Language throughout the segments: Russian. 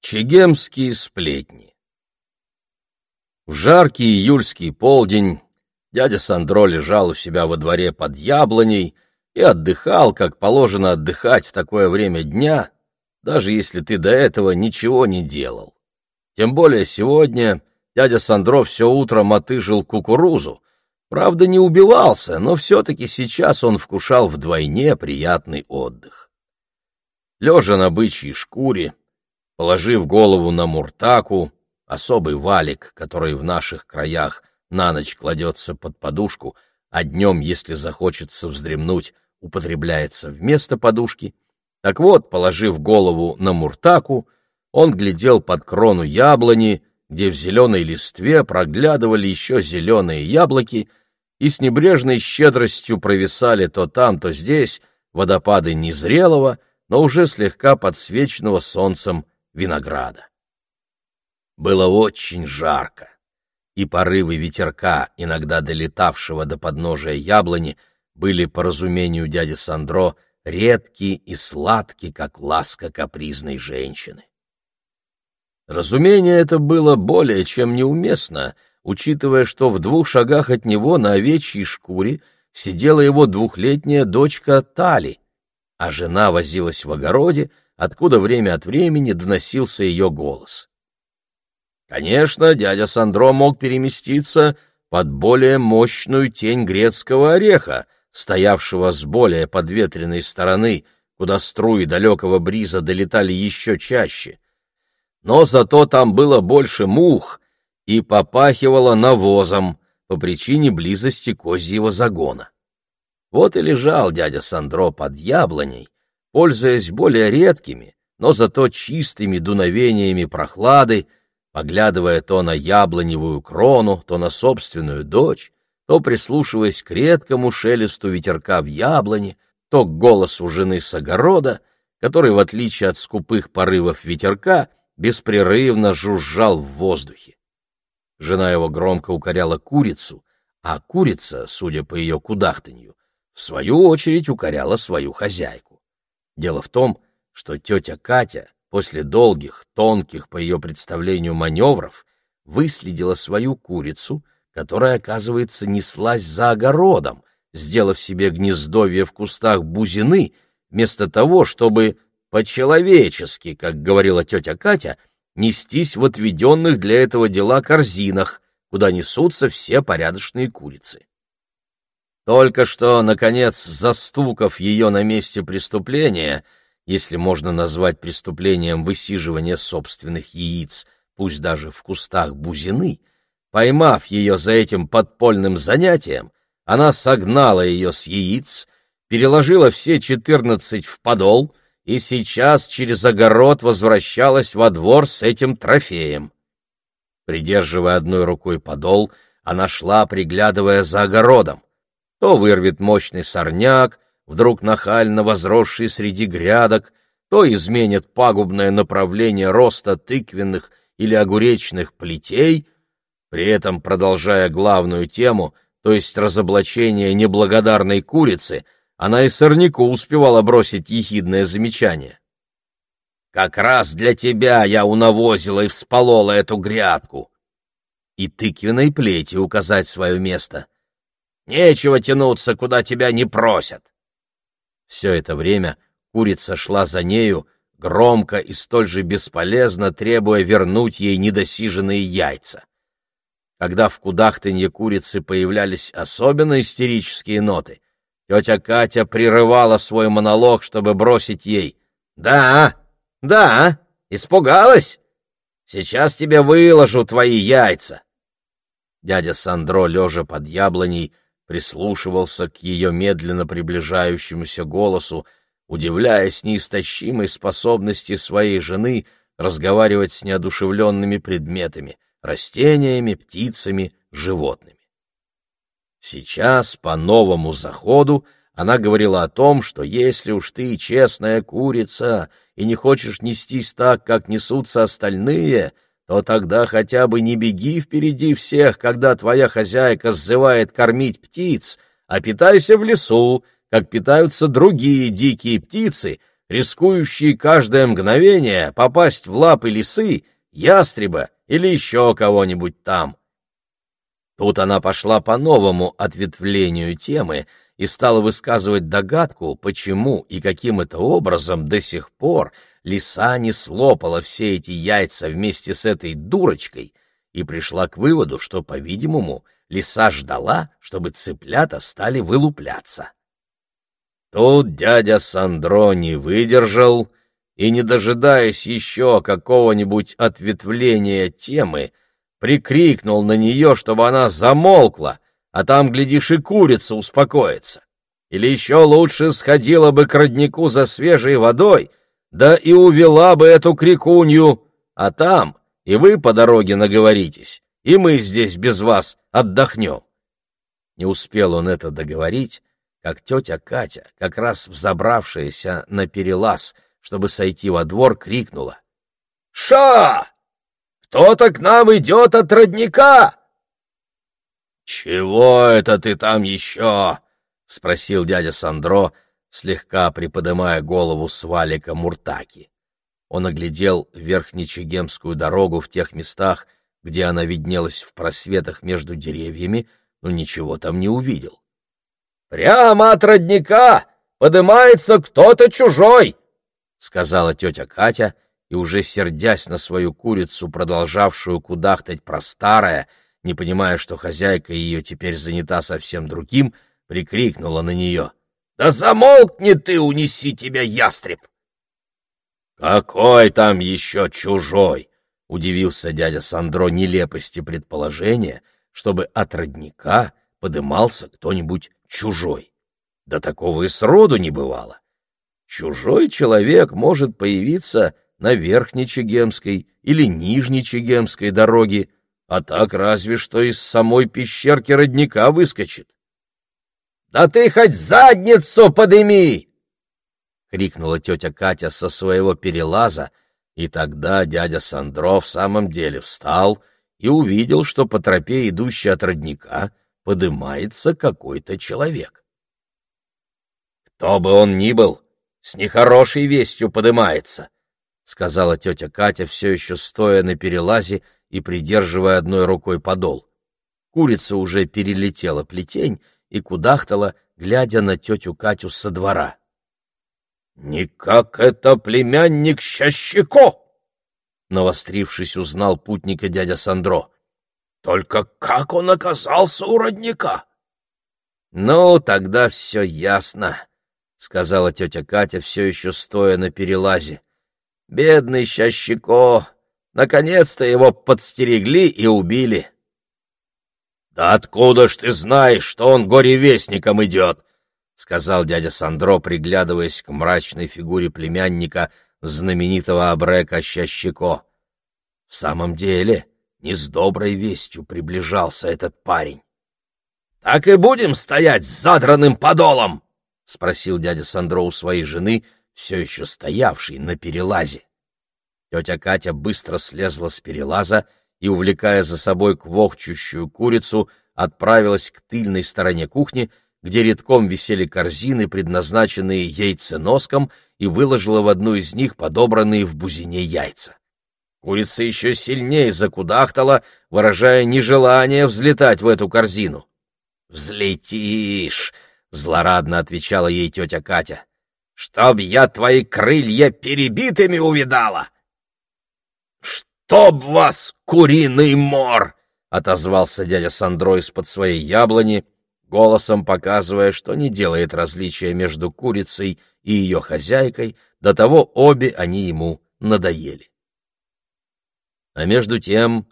Чегемские сплетни В жаркий июльский полдень дядя Сандро лежал у себя во дворе под яблоней и отдыхал, как положено отдыхать в такое время дня, даже если ты до этого ничего не делал. Тем более сегодня дядя Сандро все утро мотыжил кукурузу, правда, не убивался, но все-таки сейчас он вкушал вдвойне приятный отдых. Лежа на бычьей шкуре, Положив голову на муртаку, особый валик, который в наших краях на ночь кладется под подушку, а днем, если захочется вздремнуть, употребляется вместо подушки. Так вот, положив голову на муртаку, он глядел под крону яблони, где в зеленой листве проглядывали еще зеленые яблоки, и с небрежной щедростью провисали то там, то здесь водопады незрелого, но уже слегка подсвеченного солнцем винограда. Было очень жарко, и порывы ветерка, иногда долетавшего до подножия яблони, были, по разумению дяди Сандро, редкие и сладкие, как ласка капризной женщины. Разумение это было более чем неуместно, учитывая, что в двух шагах от него на овечьей шкуре сидела его двухлетняя дочка Тали, а жена возилась в огороде, откуда время от времени доносился ее голос. Конечно, дядя Сандро мог переместиться под более мощную тень грецкого ореха, стоявшего с более подветренной стороны, куда струи далекого бриза долетали еще чаще. Но зато там было больше мух и попахивало навозом по причине близости козьего загона. Вот и лежал дядя Сандро под яблоней, пользуясь более редкими, но зато чистыми дуновениями прохлады, поглядывая то на яблоневую крону, то на собственную дочь, то прислушиваясь к редкому шелесту ветерка в яблоне, то к голосу жены с огорода, который, в отличие от скупых порывов ветерка, беспрерывно жужжал в воздухе. Жена его громко укоряла курицу, а курица, судя по ее кудахтанью, в свою очередь укоряла свою хозяйку. Дело в том, что тетя Катя после долгих, тонких, по ее представлению, маневров выследила свою курицу, которая, оказывается, неслась за огородом, сделав себе гнездовье в кустах бузины, вместо того, чтобы по-человечески, как говорила тетя Катя, нестись в отведенных для этого дела корзинах, куда несутся все порядочные курицы. Только что, наконец, застукав ее на месте преступления, если можно назвать преступлением высиживания собственных яиц, пусть даже в кустах бузины, поймав ее за этим подпольным занятием, она согнала ее с яиц, переложила все четырнадцать в подол и сейчас через огород возвращалась во двор с этим трофеем. Придерживая одной рукой подол, она шла, приглядывая за огородом то вырвет мощный сорняк, вдруг нахально возросший среди грядок, то изменит пагубное направление роста тыквенных или огуречных плетей, при этом продолжая главную тему, то есть разоблачение неблагодарной курицы, она и сорняку успевала бросить ехидное замечание. «Как раз для тебя я унавозила и всполола эту грядку!» И тыквенной плети указать свое место — Нечего тянуться, куда тебя не просят. Все это время курица шла за нею, громко и столь же бесполезно требуя вернуть ей недосиженные яйца. Когда в кудахтанье курицы появлялись особенно истерические ноты, тетя Катя прерывала свой монолог, чтобы бросить ей «Да, да, испугалась? Сейчас тебе выложу твои яйца». Дядя Сандро, лежа под яблоней, прислушивался к ее медленно приближающемуся голосу, удивляясь неистощимой способности своей жены разговаривать с неодушевленными предметами, растениями, птицами, животными. Сейчас, по новому заходу, она говорила о том, что если уж ты честная курица и не хочешь нестись так, как несутся остальные — то тогда хотя бы не беги впереди всех, когда твоя хозяйка сзывает кормить птиц, а питайся в лесу, как питаются другие дикие птицы, рискующие каждое мгновение попасть в лапы лисы, ястреба или еще кого-нибудь там. Тут она пошла по новому ответвлению темы и стала высказывать догадку, почему и каким это образом до сих пор лиса не слопала все эти яйца вместе с этой дурочкой и пришла к выводу, что, по-видимому, лиса ждала, чтобы цыплята стали вылупляться. Тут дядя Сандро не выдержал и, не дожидаясь еще какого-нибудь ответвления темы, прикрикнул на нее, чтобы она замолкла, а там, глядишь, и курица успокоится. Или еще лучше сходила бы к роднику за свежей водой, да и увела бы эту крикунью, а там и вы по дороге наговоритесь, и мы здесь без вас отдохнем. Не успел он это договорить, как тетя Катя, как раз взобравшаяся на перелаз, чтобы сойти во двор, крикнула. — Ша! Кто-то к нам идет от родника! — Чего это ты там еще? — спросил дядя Сандро, слегка приподымая голову с валика Муртаки. Он оглядел Верхнечегемскую дорогу в тех местах, где она виднелась в просветах между деревьями, но ничего там не увидел. «Прямо от родника подымается кто-то чужой!» — сказала тетя Катя, и уже сердясь на свою курицу, продолжавшую кудахтать про старое, не понимая, что хозяйка ее теперь занята совсем другим, прикрикнула на нее. «Да замолкни ты, унеси тебя, ястреб!» «Какой там еще чужой?» — удивился дядя Сандро нелепости предположения, чтобы от родника подымался кто-нибудь чужой. Да такого и сроду не бывало. Чужой человек может появиться на Верхнечегемской или Нижнечегемской дороге, а так разве что из самой пещерки родника выскочит. — Да ты хоть задницу подыми! — крикнула тетя Катя со своего перелаза, и тогда дядя Сандро в самом деле встал и увидел, что по тропе, идущей от родника, подымается какой-то человек. «Кто бы он ни был, с нехорошей вестью подымается», — сказала тетя Катя, все еще стоя на перелазе и придерживая одной рукой подол. Курица уже перелетела плетень и кудахтала, глядя на тетю Катю со двора. «Никак это племянник Щащико!» Навострившись, узнал путника дядя Сандро. «Только как он оказался у родника?» «Ну, тогда все ясно», — сказала тетя Катя, все еще стоя на перелазе. «Бедный Щащико! Наконец-то его подстерегли и убили!» «Да откуда ж ты знаешь, что он горевестником идет?» — сказал дядя Сандро, приглядываясь к мрачной фигуре племянника знаменитого Абрека Щащико. В самом деле, не с доброй вестью приближался этот парень. — Так и будем стоять с задранным подолом? — спросил дядя Сандро у своей жены, все еще стоявшей на перелазе. Тетя Катя быстро слезла с перелаза и, увлекая за собой квохчущую курицу, отправилась к тыльной стороне кухни, где редком висели корзины, предназначенные яйценоском, и выложила в одну из них подобранные в бузине яйца. Курица еще сильнее закудахтала, выражая нежелание взлетать в эту корзину. «Взлетишь!» — злорадно отвечала ей тетя Катя. «Чтоб я твои крылья перебитыми увидала!» «Чтоб вас, куриный мор!» — отозвался дядя Сандро из-под своей яблони — голосом показывая, что не делает различия между курицей и ее хозяйкой, до того обе они ему надоели. А между тем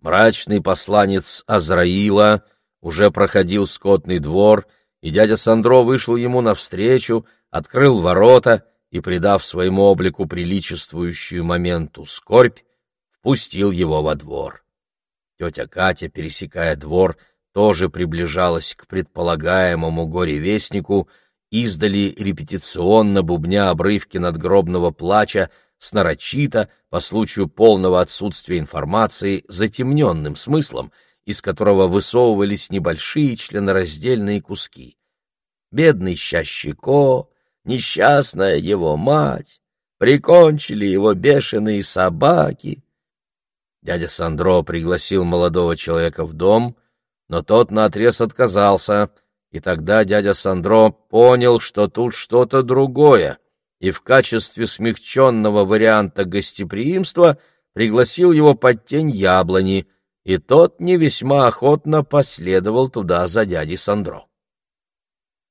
мрачный посланец Азраила уже проходил скотный двор, и дядя Сандро вышел ему навстречу, открыл ворота и, придав своему облику приличествующую моменту скорбь, впустил его во двор. Тетя Катя, пересекая двор, — тоже приближалась к предполагаемому горе-вестнику, издали репетиционно бубня обрывки надгробного плача с нарочито, по случаю полного отсутствия информации, затемненным смыслом, из которого высовывались небольшие членораздельные куски. Бедный Щащико, несчастная его мать, прикончили его бешеные собаки. Дядя Сандро пригласил молодого человека в дом, но тот наотрез отказался, и тогда дядя Сандро понял, что тут что-то другое, и в качестве смягченного варианта гостеприимства пригласил его под тень яблони, и тот не весьма охотно последовал туда за дядей Сандро.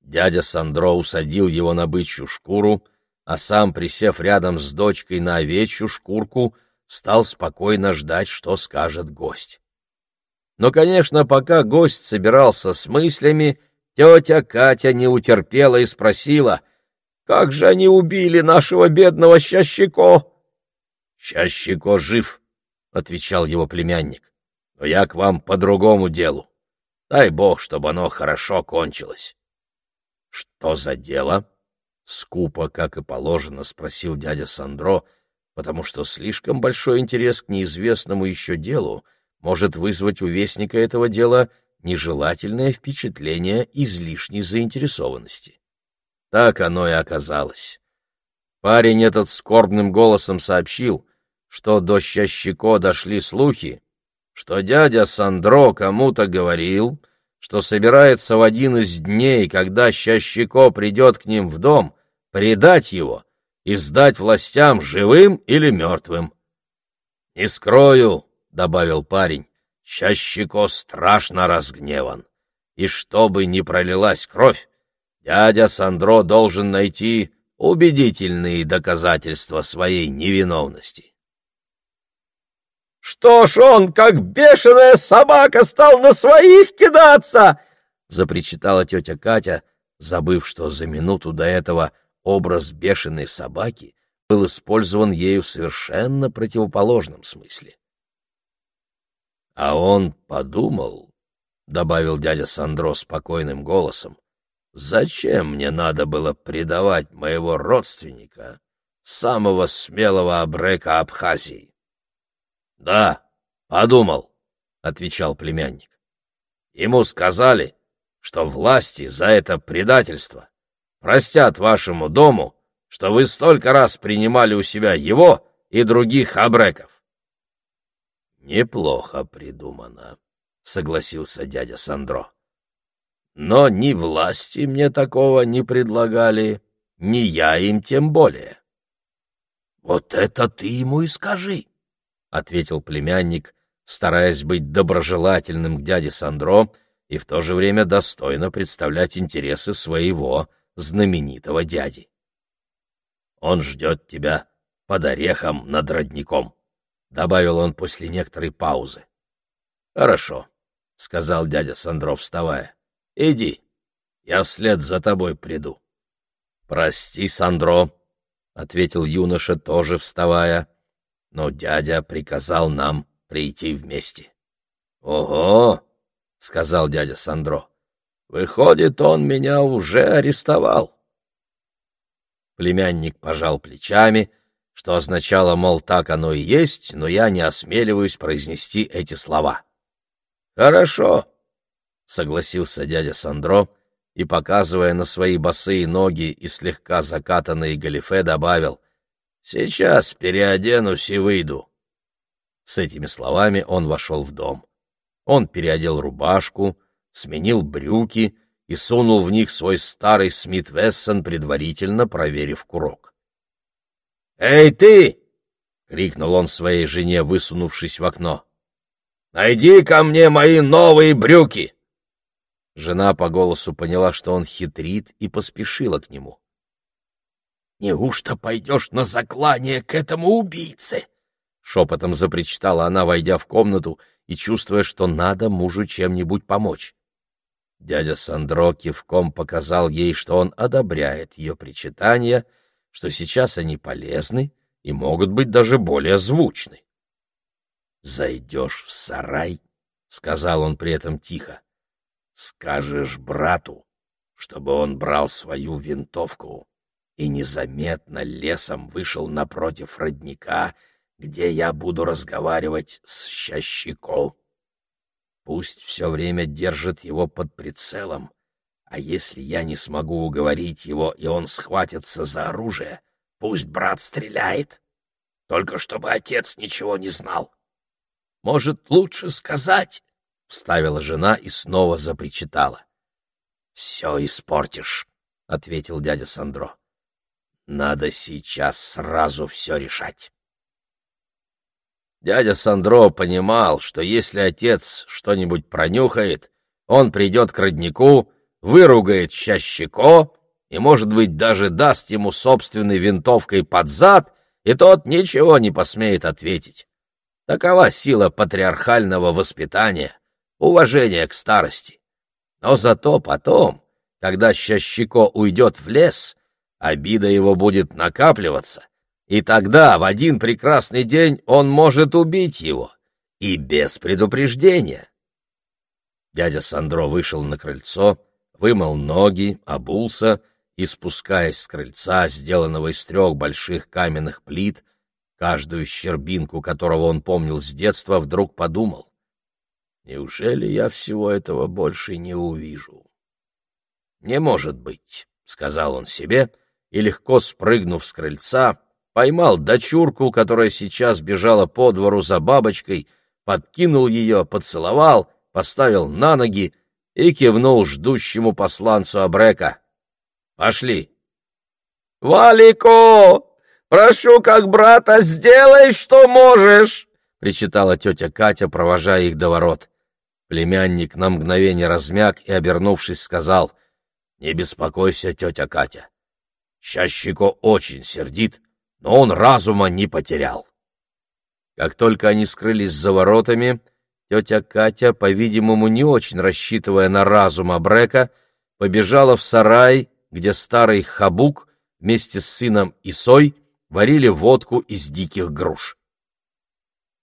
Дядя Сандро усадил его на бычью шкуру, а сам, присев рядом с дочкой на овечью шкурку, стал спокойно ждать, что скажет гость. Но, конечно, пока гость собирался с мыслями, тетя Катя не утерпела и спросила, «Как же они убили нашего бедного Щащико?» «Щащико жив», — отвечал его племянник, «но я к вам по другому делу. Дай бог, чтобы оно хорошо кончилось». «Что за дело?» Скупо, как и положено, спросил дядя Сандро, потому что слишком большой интерес к неизвестному еще делу может вызвать у вестника этого дела нежелательное впечатление излишней заинтересованности. Так оно и оказалось. Парень этот скорбным голосом сообщил, что до Щащико дошли слухи, что дядя Сандро кому-то говорил, что собирается в один из дней, когда Щащико придет к ним в дом, предать его и сдать властям живым или мертвым. — Не скрою, — добавил парень, — Щащико страшно разгневан, и чтобы не пролилась кровь, дядя Сандро должен найти убедительные доказательства своей невиновности. «Что ж он, как бешеная собака, стал на своих кидаться?» — запричитала тетя Катя, забыв, что за минуту до этого образ бешеной собаки был использован ею в совершенно противоположном смысле. «А он подумал», — добавил дядя Сандро спокойным голосом, «зачем мне надо было предавать моего родственника, самого смелого абрека Абхазии?» Да, подумал, отвечал племянник. Ему сказали, что власти за это предательство простят вашему дому, что вы столько раз принимали у себя его и других абреков. Неплохо придумано, согласился дядя Сандро. Но ни власти мне такого не предлагали, ни я им тем более. Вот это ты ему и скажи, ответил племянник, стараясь быть доброжелательным к дяде Сандро и в то же время достойно представлять интересы своего знаменитого дяди. «Он ждет тебя под орехом над родником», — добавил он после некоторой паузы. «Хорошо», — сказал дядя Сандро, вставая. «Иди, я вслед за тобой приду». «Прости, Сандро», — ответил юноша, тоже вставая но дядя приказал нам прийти вместе. — Ого! — сказал дядя Сандро. — Выходит, он меня уже арестовал. Племянник пожал плечами, что означало, мол, так оно и есть, но я не осмеливаюсь произнести эти слова. — Хорошо, — согласился дядя Сандро и, показывая на свои босые ноги и слегка закатанные галифе, добавил — Сейчас переоденусь и выйду. С этими словами он вошел в дом. Он переодел рубашку, сменил брюки и сунул в них свой старый Смит Вессон, предварительно проверив курок. «Эй, ты!» — крикнул он своей жене, высунувшись в окно. «Найди ко мне мои новые брюки!» Жена по голосу поняла, что он хитрит, и поспешила к нему. «Неужто пойдешь на заклание к этому убийце?» Шепотом запричитала она, войдя в комнату и чувствуя, что надо мужу чем-нибудь помочь. Дядя Сандро кивком показал ей, что он одобряет ее причитания, что сейчас они полезны и могут быть даже более звучны. «Зайдешь в сарай», — сказал он при этом тихо, — «скажешь брату, чтобы он брал свою винтовку и незаметно лесом вышел напротив родника, где я буду разговаривать с Щащико. Пусть все время держит его под прицелом, А если я не смогу уговорить его, и он схватится за оружие, пусть брат стреляет. Только чтобы отец ничего не знал. Может, лучше сказать, — вставила жена и снова запричитала. — Все испортишь, — ответил дядя Сандро. — Надо сейчас сразу все решать. Дядя Сандро понимал, что если отец что-нибудь пронюхает, он придет к роднику, выругает Щащико и, может быть, даже даст ему собственной винтовкой под зад, и тот ничего не посмеет ответить. Такова сила патриархального воспитания, уважения к старости. Но зато потом, когда Щащико уйдет в лес, обида его будет накапливаться, и тогда в один прекрасный день он может убить его, и без предупреждения. Дядя Сандро вышел на крыльцо, вымыл ноги, обулся и, спускаясь с крыльца, сделанного из трех больших каменных плит, каждую щербинку которого он помнил с детства, вдруг подумал, «Неужели я всего этого больше не увижу?» «Не может быть», — сказал он себе, и, легко спрыгнув с крыльца, поймал дочурку, которая сейчас бежала по двору за бабочкой, подкинул ее, поцеловал, поставил на ноги и кивнул ждущему посланцу Абрека. «Пошли!» «Валико! Прошу, как брата, сделай, что можешь!» — причитала тетя Катя, провожая их до ворот. Племянник на мгновение размяк и, обернувшись, сказал, «Не беспокойся, тетя Катя. Щащико очень сердит, но он разума не потерял. Как только они скрылись за воротами, тетя Катя, по-видимому, не очень рассчитывая на разум Абрека, побежала в сарай, где старый Хабук вместе с сыном Исой варили водку из диких груш.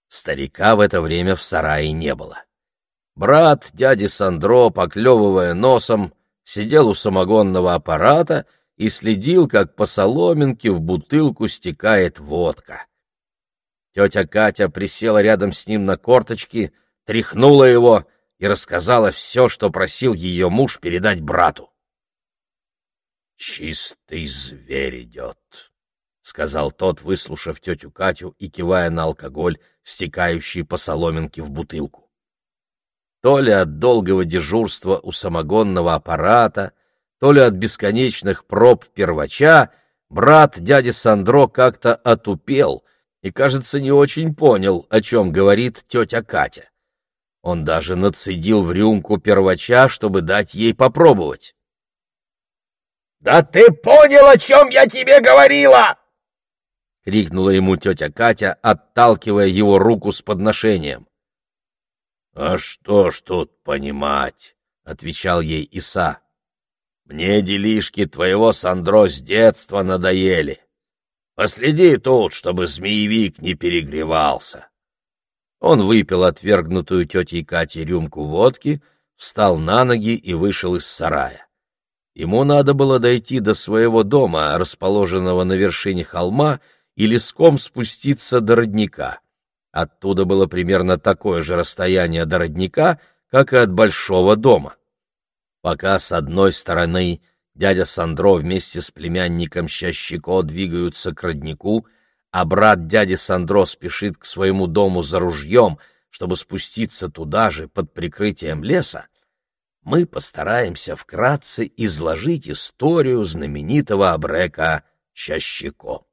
Старика в это время в сарае не было. Брат дяди Сандро, поклевывая носом, сидел у самогонного аппарата — и следил, как по соломинке в бутылку стекает водка. Тетя Катя присела рядом с ним на корточки, тряхнула его и рассказала все, что просил ее муж передать брату. «Чистый зверь идет», — сказал тот, выслушав тетю Катю и кивая на алкоголь, стекающий по соломинке в бутылку. То ли от долгого дежурства у самогонного аппарата, то ли от бесконечных проб первача, брат дяди Сандро как-то отупел и, кажется, не очень понял, о чем говорит тетя Катя. Он даже нацедил в рюмку первача, чтобы дать ей попробовать. «Да ты понял, о чем я тебе говорила!» — крикнула ему тетя Катя, отталкивая его руку с подношением. «А что ж тут понимать?» — отвечал ей Иса. Мне делишки твоего Сандро с детства надоели. Последи тут, чтобы змеевик не перегревался. Он выпил отвергнутую тетей Катей рюмку водки, встал на ноги и вышел из сарая. Ему надо было дойти до своего дома, расположенного на вершине холма, и леском спуститься до родника. Оттуда было примерно такое же расстояние до родника, как и от большого дома. Пока с одной стороны дядя Сандро вместе с племянником Щащико двигаются к роднику, а брат дяди Сандро спешит к своему дому за ружьем, чтобы спуститься туда же под прикрытием леса, мы постараемся вкратце изложить историю знаменитого абрека Щащико.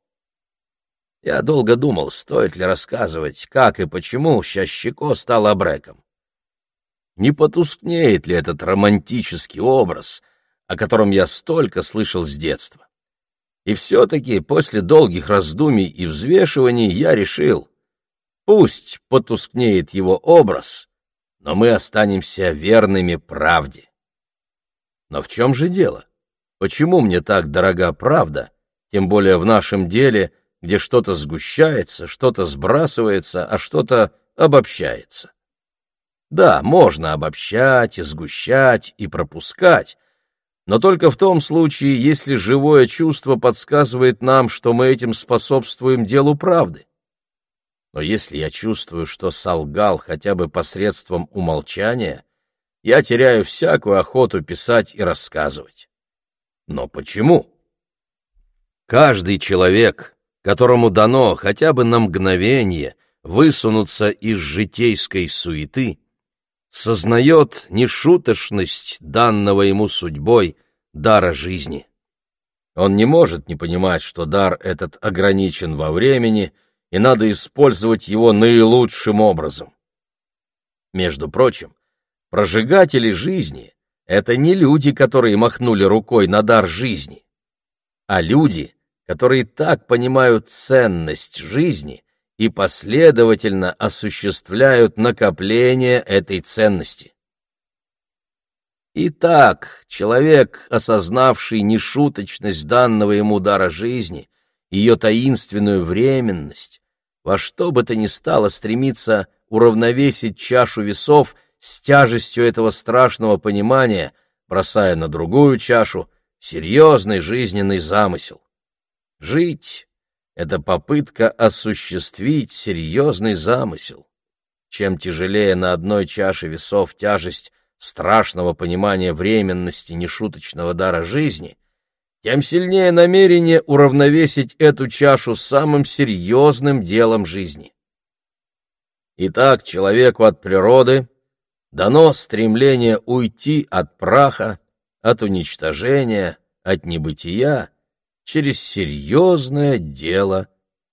Я долго думал, стоит ли рассказывать, как и почему Щащико стал абреком не потускнеет ли этот романтический образ, о котором я столько слышал с детства. И все-таки после долгих раздумий и взвешиваний я решил, пусть потускнеет его образ, но мы останемся верными правде. Но в чем же дело? Почему мне так дорога правда, тем более в нашем деле, где что-то сгущается, что-то сбрасывается, а что-то обобщается? Да, можно обобщать, сгущать и пропускать, но только в том случае, если живое чувство подсказывает нам, что мы этим способствуем делу правды. Но если я чувствую, что солгал хотя бы посредством умолчания, я теряю всякую охоту писать и рассказывать. Но почему? Каждый человек, которому дано хотя бы на мгновение высунуться из житейской суеты, сознает нешуточность данного ему судьбой дара жизни. Он не может не понимать, что дар этот ограничен во времени, и надо использовать его наилучшим образом. Между прочим, прожигатели жизни — это не люди, которые махнули рукой на дар жизни, а люди, которые так понимают ценность жизни и последовательно осуществляют накопление этой ценности. Итак, человек, осознавший нешуточность данного ему дара жизни, ее таинственную временность, во что бы то ни стало стремиться уравновесить чашу весов с тяжестью этого страшного понимания, бросая на другую чашу серьезный жизненный замысел. Жить — это попытка осуществить серьезный замысел. Чем тяжелее на одной чаше весов тяжесть страшного понимания временности нешуточного дара жизни, тем сильнее намерение уравновесить эту чашу самым серьезным делом жизни. Итак, человеку от природы дано стремление уйти от праха, от уничтожения, от небытия через серьезное дело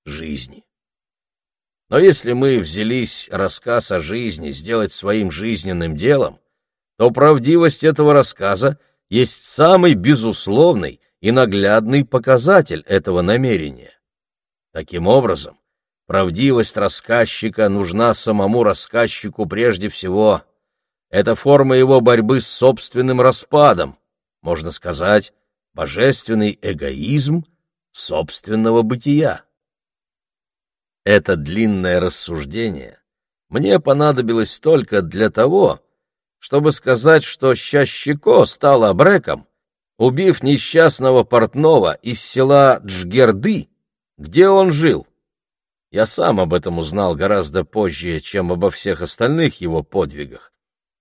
жизни. Но если мы взялись рассказ о жизни сделать своим жизненным делом, то правдивость этого рассказа есть самый безусловный и наглядный показатель этого намерения. Таким образом, Правдивость рассказчика нужна самому рассказчику прежде всего. Это форма его борьбы с собственным распадом, можно сказать, божественный эгоизм собственного бытия. Это длинное рассуждение мне понадобилось только для того, чтобы сказать, что Щащико стал абреком, убив несчастного портного из села Джгерды, где он жил. Я сам об этом узнал гораздо позже, чем обо всех остальных его подвигах,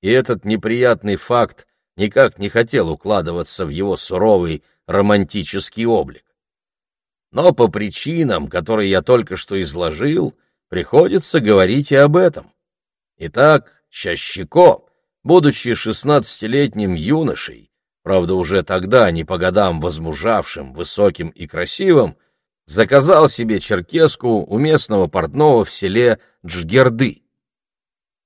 и этот неприятный факт никак не хотел укладываться в его суровый романтический облик. Но по причинам, которые я только что изложил, приходится говорить и об этом. Итак, Щащико, будучи шестнадцатилетним юношей, правда уже тогда не по годам возмужавшим, высоким и красивым, заказал себе черкеску у местного портного в селе Джгерды.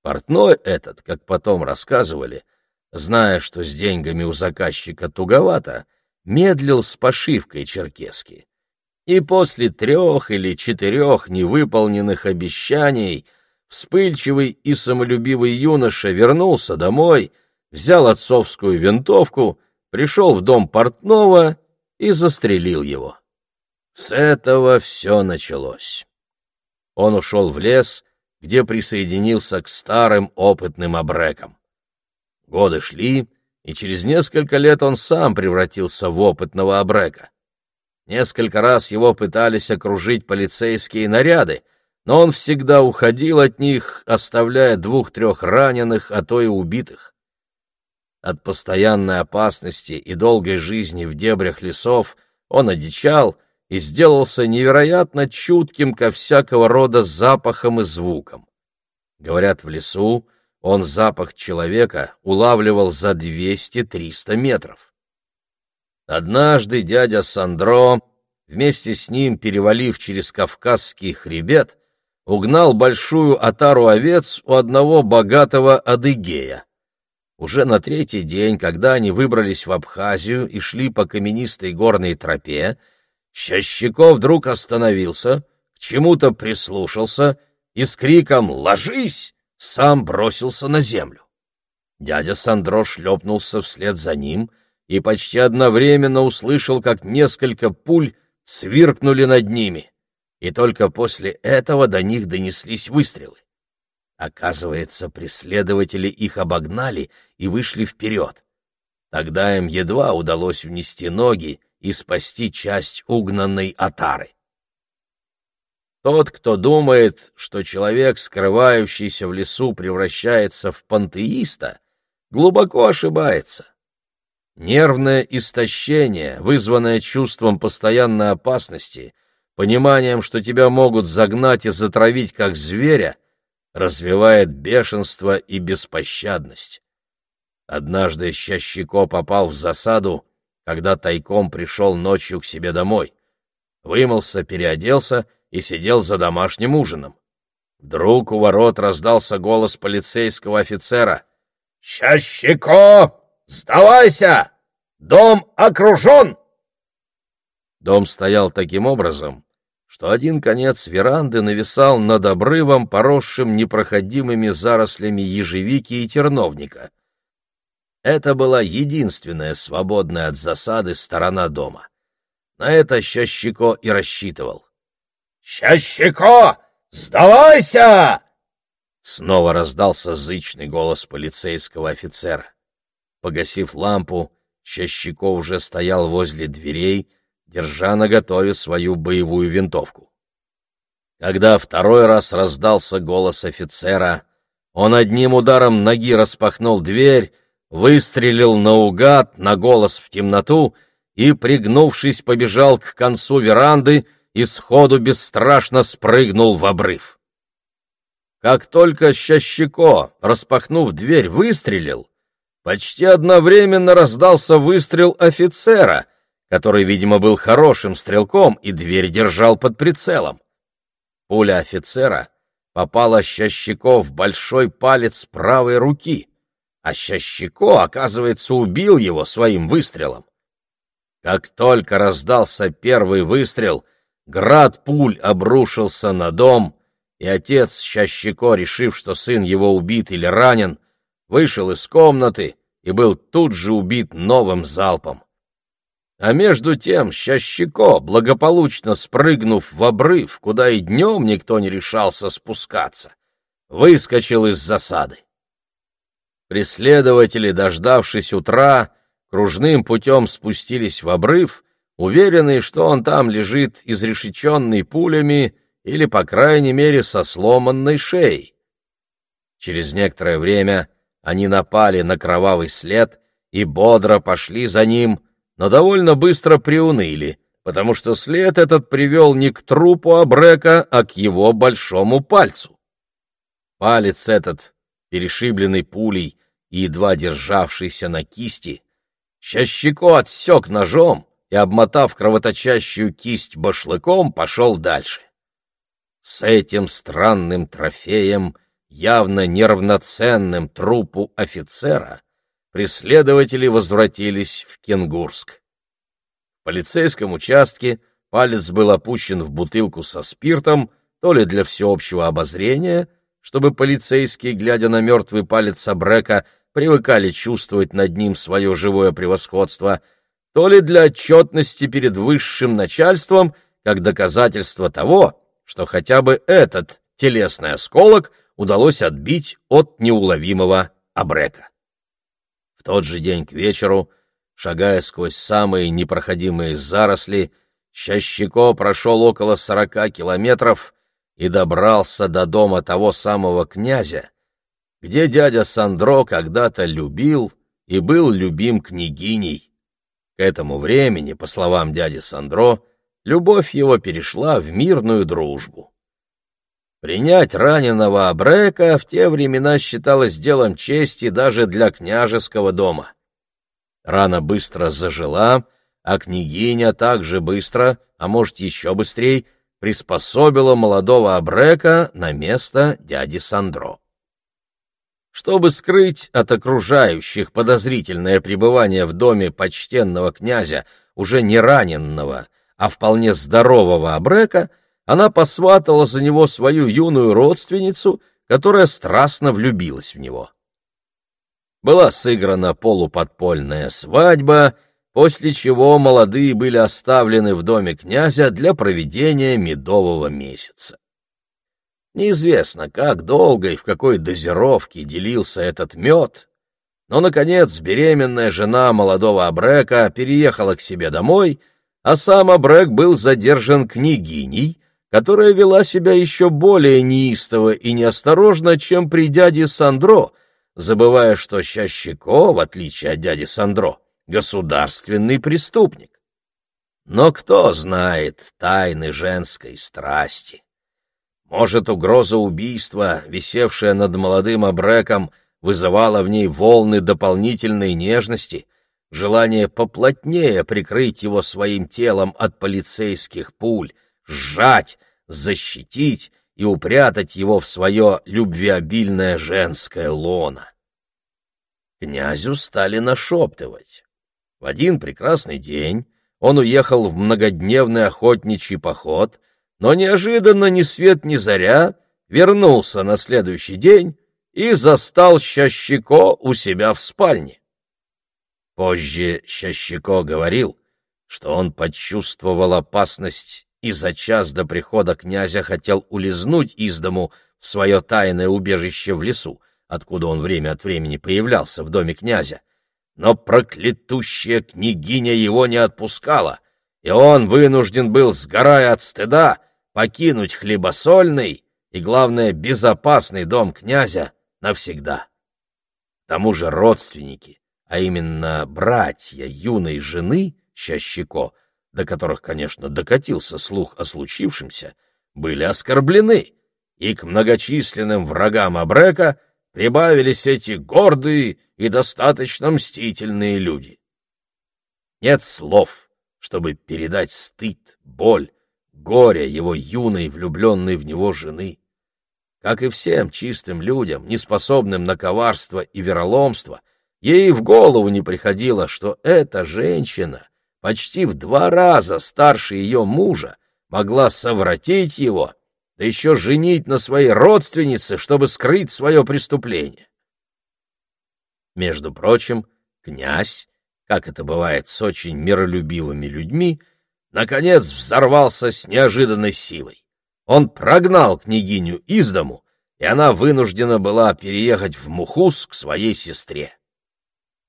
Портной этот, как потом рассказывали, зная, что с деньгами у заказчика туговато, медлил с пошивкой черкески. И после трех или четырех невыполненных обещаний вспыльчивый и самолюбивый юноша вернулся домой, взял отцовскую винтовку, пришел в дом портного и застрелил его. С этого все началось. Он ушел в лес, где присоединился к старым опытным обрекам. Годы шли, и через несколько лет он сам превратился в опытного обрека. Несколько раз его пытались окружить полицейские наряды, но он всегда уходил от них, оставляя двух-трех раненых, а то и убитых. От постоянной опасности и долгой жизни в дебрях лесов он одичал — и сделался невероятно чутким ко всякого рода запахам и звукам. Говорят, в лесу он запах человека улавливал за 200-300 метров. Однажды дядя Сандро, вместе с ним перевалив через Кавказский хребет, угнал большую отару овец у одного богатого адыгея. Уже на третий день, когда они выбрались в Абхазию и шли по каменистой горной тропе, Щащиков вдруг остановился, к чему-то прислушался и с криком «Ложись!» Сам бросился на землю. Дядя Сандро шлепнулся вслед за ним и почти одновременно услышал, как несколько пуль свиркнули над ними, и только после этого до них донеслись выстрелы. Оказывается, преследователи их обогнали и вышли вперед. Тогда им едва удалось унести ноги, и спасти часть угнанной отары. Тот, кто думает, что человек, скрывающийся в лесу, превращается в пантеиста, глубоко ошибается. Нервное истощение, вызванное чувством постоянной опасности, пониманием, что тебя могут загнать и затравить как зверя, развивает бешенство и беспощадность. Однажды Щащико попал в засаду, когда тайком пришел ночью к себе домой. Вымылся, переоделся и сидел за домашним ужином. Вдруг у ворот раздался голос полицейского офицера. «Щащико, сдавайся! Дом окружен!» Дом стоял таким образом, что один конец веранды нависал над обрывом, поросшим непроходимыми зарослями ежевики и терновника. Это была единственная свободная от засады сторона дома. На это Щащико и рассчитывал. «Щащико, сдавайся!» Снова раздался зычный голос полицейского офицера. Погасив лампу, Щащико уже стоял возле дверей, держа наготове свою боевую винтовку. Когда второй раз раздался голос офицера, он одним ударом ноги распахнул дверь, выстрелил наугад на голос в темноту и, пригнувшись, побежал к концу веранды и сходу бесстрашно спрыгнул в обрыв. Как только Щащико, распахнув дверь, выстрелил, почти одновременно раздался выстрел офицера, который, видимо, был хорошим стрелком и дверь держал под прицелом. Пуля офицера попала Щащико в большой палец правой руки, а Щащико, оказывается, убил его своим выстрелом. Как только раздался первый выстрел, град пуль обрушился на дом, и отец Щащико, решив, что сын его убит или ранен, вышел из комнаты и был тут же убит новым залпом. А между тем Щащико, благополучно спрыгнув в обрыв, куда и днем никто не решался спускаться, выскочил из засады. Преследователи, дождавшись утра, кружным путем спустились в обрыв, уверенные, что он там лежит изрешеченный пулями или, по крайней мере, со сломанной шеей. Через некоторое время они напали на кровавый след и бодро пошли за ним, но довольно быстро приуныли, потому что след этот привел не к трупу Абрека, а к его большому пальцу. Палец этот перешибленный пулей и едва державшийся на кисти, Щащико отсек ножом и, обмотав кровоточащую кисть башлыком, пошел дальше. С этим странным трофеем, явно неравноценным трупу офицера, преследователи возвратились в Кенгурск. В полицейском участке палец был опущен в бутылку со спиртом, то ли для всеобщего обозрения, чтобы полицейские, глядя на мертвый палец Абрека, привыкали чувствовать над ним свое живое превосходство, то ли для отчетности перед высшим начальством, как доказательство того, что хотя бы этот телесный осколок удалось отбить от неуловимого Абрека. В тот же день к вечеру, шагая сквозь самые непроходимые заросли, Щащико прошел около сорока километров и добрался до дома того самого князя, где дядя Сандро когда-то любил и был любим княгиней. К этому времени, по словам дяди Сандро, любовь его перешла в мирную дружбу. Принять раненого Абрека в те времена считалось делом чести даже для княжеского дома. Рана быстро зажила, а княгиня также быстро, а может еще быстрее, приспособила молодого Абрека на место дяди Сандро. Чтобы скрыть от окружающих подозрительное пребывание в доме почтенного князя, уже не раненного, а вполне здорового Абрека, она посватала за него свою юную родственницу, которая страстно влюбилась в него. Была сыграна полуподпольная свадьба, после чего молодые были оставлены в доме князя для проведения медового месяца. Неизвестно, как долго и в какой дозировке делился этот мед, но, наконец, беременная жена молодого Абрека переехала к себе домой, а сам Абрек был задержан княгиней, которая вела себя еще более неистово и неосторожно, чем при дяде Сандро, забывая, что Щащико, в отличие от дяди Сандро, государственный преступник. Но кто знает тайны женской страсти? Может, угроза убийства, висевшая над молодым Абреком, вызывала в ней волны дополнительной нежности, желание поплотнее прикрыть его своим телом от полицейских пуль, сжать, защитить и упрятать его в свое любвеобильное женское лоно. Князю стали нашептывать. В один прекрасный день он уехал в многодневный охотничий поход, но неожиданно ни свет ни заря вернулся на следующий день и застал Щащико у себя в спальне. Позже Щащико говорил, что он почувствовал опасность и за час до прихода князя хотел улизнуть из дому в свое тайное убежище в лесу, откуда он время от времени появлялся в доме князя. Но проклятущая княгиня его не отпускала, и он вынужден был, сгорая от стыда, покинуть хлебосольный и, главное, безопасный дом князя навсегда. К тому же родственники, а именно братья юной жены Щащико, до которых, конечно, докатился слух о случившемся, были оскорблены, и к многочисленным врагам Абрека прибавились эти гордые и достаточно мстительные люди. Нет слов, чтобы передать стыд, боль, горе его юной, влюбленной в него жены. Как и всем чистым людям, неспособным на коварство и вероломство, ей в голову не приходило, что эта женщина, почти в два раза старше ее мужа, могла совратить его, да еще женить на своей родственнице, чтобы скрыть свое преступление. Между прочим, князь, как это бывает с очень миролюбивыми людьми, наконец взорвался с неожиданной силой. Он прогнал княгиню из дому, и она вынуждена была переехать в Мухус к своей сестре.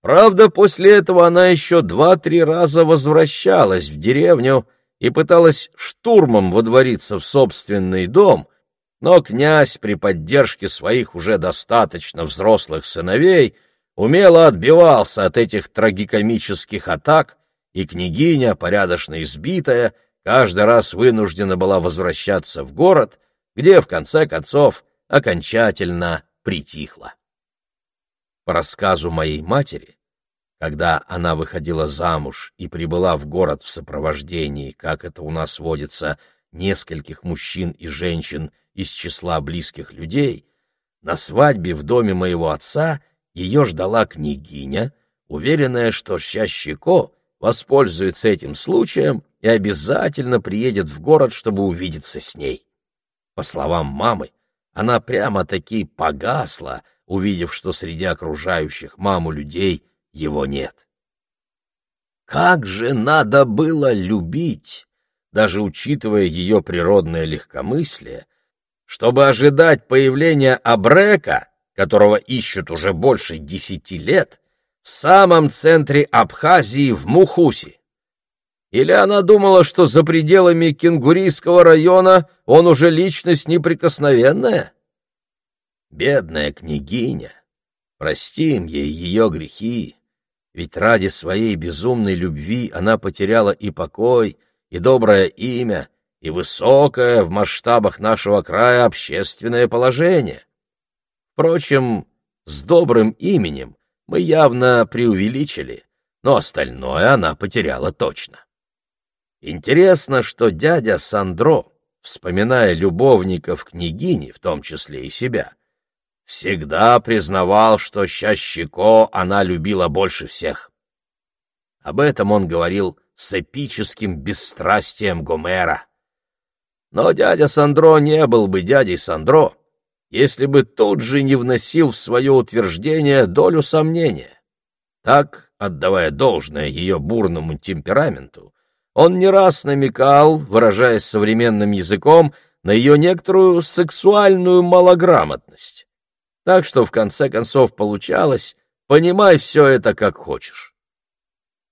Правда, после этого она еще два-три раза возвращалась в деревню и пыталась штурмом водвориться в собственный дом, но князь при поддержке своих уже достаточно взрослых сыновей умело отбивался от этих трагикомических атак, и княгиня, порядочно избитая, каждый раз вынуждена была возвращаться в город, где, в конце концов, окончательно притихла. По рассказу моей матери, когда она выходила замуж и прибыла в город в сопровождении, как это у нас водится, нескольких мужчин и женщин из числа близких людей, на свадьбе в доме моего отца ее ждала княгиня, уверенная, что Щащико воспользуется этим случаем и обязательно приедет в город, чтобы увидеться с ней. По словам мамы, она прямо-таки погасла, увидев, что среди окружающих маму людей его нет. Как же надо было любить, даже учитывая ее природное легкомыслие, чтобы ожидать появления Абрека, которого ищут уже больше десяти лет, в самом центре Абхазии в Мухусе. Или она думала, что за пределами Кенгурийского района он уже личность неприкосновенная? Бедная княгиня, простим ей ее грехи, ведь ради своей безумной любви она потеряла и покой, и доброе имя, и высокое в масштабах нашего края общественное положение. Впрочем, с добрым именем мы явно преувеличили, но остальное она потеряла точно. Интересно, что дядя Сандро, вспоминая любовников княгини, в том числе и себя, всегда признавал, что Щащико она любила больше всех. Об этом он говорил с эпическим бесстрастием Гомера. Но дядя Сандро не был бы дядей Сандро, если бы тут же не вносил в свое утверждение долю сомнения. Так, отдавая должное ее бурному темпераменту, он не раз намекал, выражаясь современным языком, на ее некоторую сексуальную малограмотность. Так что, в конце концов, получалось, понимай все это как хочешь.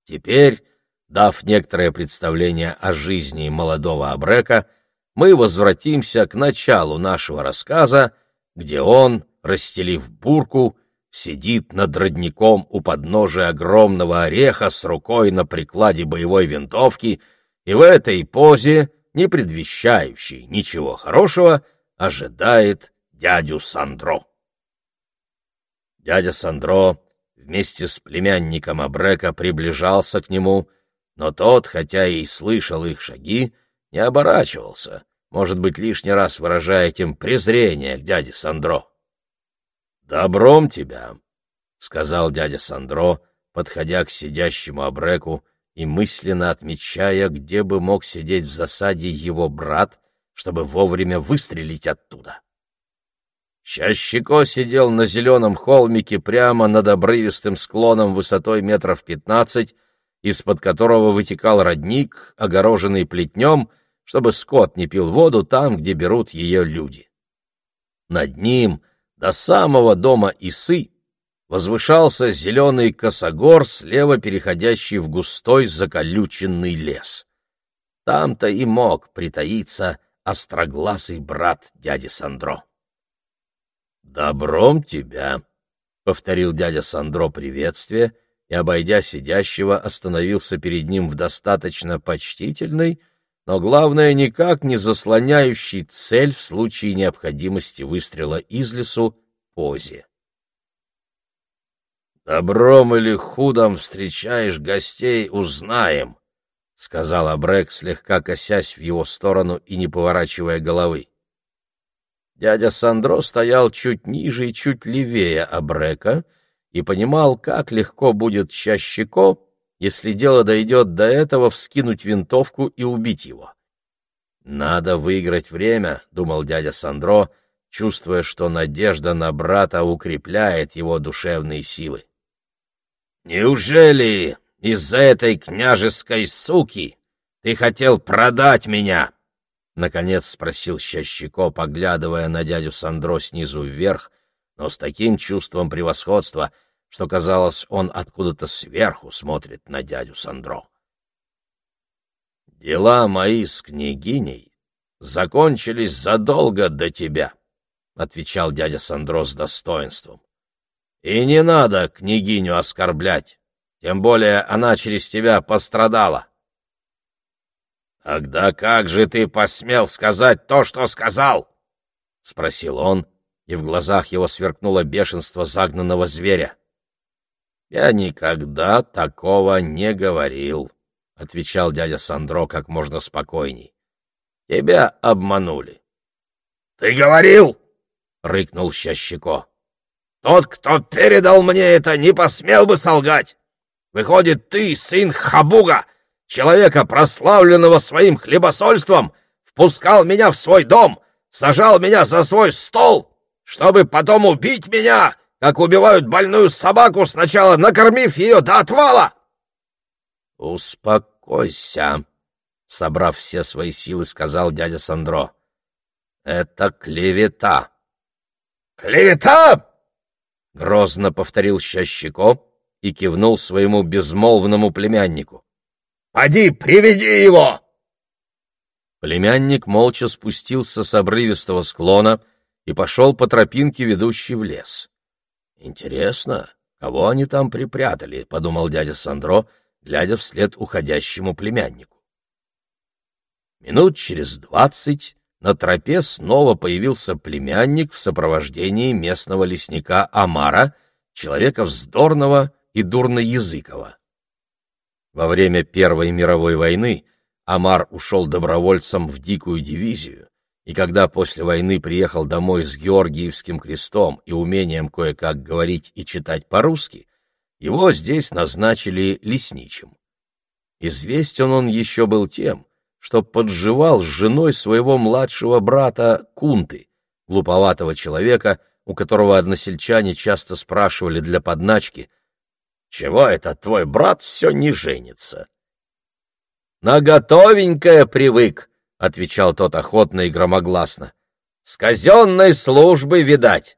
Теперь, дав некоторое представление о жизни молодого Абрека, мы возвратимся к началу нашего рассказа, где он, расстелив бурку, сидит над родником у подножия огромного ореха с рукой на прикладе боевой винтовки и в этой позе, не предвещающей ничего хорошего, ожидает дядю Сандро. Дядя Сандро вместе с племянником Абрека приближался к нему, но тот, хотя и слышал их шаги, не оборачивался, может быть, лишний раз выражая этим презрение к дяде Сандро. «Добром тебя!» — сказал дядя Сандро, подходя к сидящему Абреку и мысленно отмечая, где бы мог сидеть в засаде его брат, чтобы вовремя выстрелить оттуда. Чащико сидел на зеленом холмике прямо над обрывистым склоном высотой метров пятнадцать, из-под которого вытекал родник, огороженный плетнем, чтобы скот не пил воду там, где берут ее люди. Над ним, до самого дома Исы, возвышался зеленый косогор, слева переходящий в густой заколюченный лес. Там-то и мог притаиться острогласый брат дяди Сандро. «Добром тебя!» — повторил дядя Сандро приветствие и, обойдя сидящего, остановился перед ним в достаточно почтительной, но, главное, никак не заслоняющей цель в случае необходимости выстрела из лесу позе. «Добром или худом встречаешь гостей, узнаем», — сказал Абрек, слегка косясь в его сторону и не поворачивая головы. Дядя Сандро стоял чуть ниже и чуть левее Абрека и понимал, как легко будет Чащико, если дело дойдет до этого, вскинуть винтовку и убить его. «Надо выиграть время», — думал дядя Сандро, чувствуя, что надежда на брата укрепляет его душевные силы. «Неужели из-за этой княжеской суки ты хотел продать меня?» Наконец спросил Щащико, поглядывая на дядю Сандро снизу вверх, но с таким чувством превосходства, что, казалось, он откуда-то сверху смотрит на дядю Сандро. «Дела мои с княгиней закончились задолго до тебя», — отвечал дядя Сандро с достоинством. «И не надо княгиню оскорблять, тем более она через тебя пострадала. «Тогда как же ты посмел сказать то, что сказал?» — спросил он, и в глазах его сверкнуло бешенство загнанного зверя. «Я никогда такого не говорил», — отвечал дядя Сандро как можно спокойней. «Тебя обманули». «Ты говорил!» — рыкнул Щащико. «Тот, кто передал мне это, не посмел бы солгать. Выходит, ты сын Хабуга, человека, прославленного своим хлебосольством, впускал меня в свой дом, сажал меня за свой стол, чтобы потом убить меня, как убивают больную собаку, сначала накормив ее до отвала. — Успокойся, — собрав все свои силы, сказал дядя Сандро. — Это клевета. — Клевета? — грозно повторил Щащико и кивнул своему безмолвному племяннику. Поди, приведи его!» Племянник молча спустился с обрывистого склона и пошел по тропинке, ведущей в лес. «Интересно, кого они там припрятали?» — подумал дядя Сандро, глядя вслед уходящему племяннику. Минут через двадцать на тропе снова появился племянник в сопровождении местного лесника Амара, человека вздорного и дурноязыкого. Во время Первой мировой войны Амар ушел добровольцем в дикую дивизию, и когда после войны приехал домой с Георгиевским крестом и умением кое-как говорить и читать по-русски, его здесь назначили лесничим. Известен он еще был тем, что подживал с женой своего младшего брата Кунты, глуповатого человека, у которого односельчане часто спрашивали для подначки, чего это твой брат все не женится? — На готовенькое привык, — отвечал тот охотно и громогласно. — С казенной службы, видать.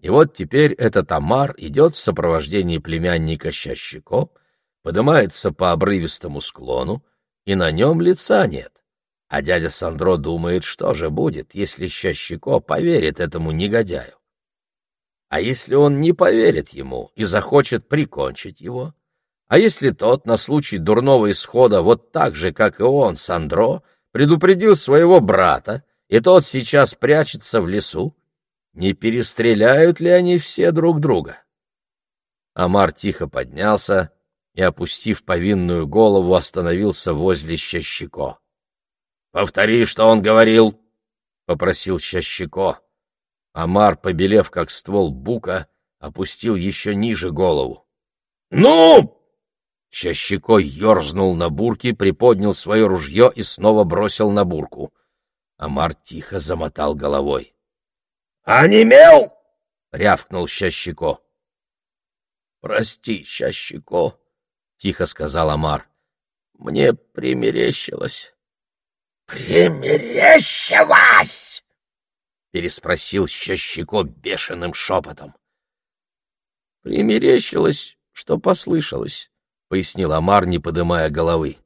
И вот теперь этот Амар идет в сопровождении племянника Щащико, поднимается по обрывистому склону, и на нем лица нет. А дядя Сандро думает, что же будет, если Щащико поверит этому негодяю. А если он не поверит ему и захочет прикончить его? А если тот на случай дурного исхода вот так же, как и он, Сандро, предупредил своего брата, и тот сейчас прячется в лесу? Не перестреляют ли они все друг друга? Амар тихо поднялся и, опустив повинную голову, остановился возле Щащико. — Повтори, что он говорил, — попросил Щащико. Амар, побелев как ствол бука, опустил еще ниже голову. «Ну!» Щащико ерзнул на бурке, приподнял свое ружье и снова бросил на бурку. Амар тихо замотал головой. «Онемел!» — рявкнул Щащико. «Прости, Щащико», — тихо сказал Амар. «Мне примерещилось». «Примерещилось!» — переспросил Щащико бешеным шепотом. «Примерещилось, что послышалось», — пояснил Амар, не подымая головы.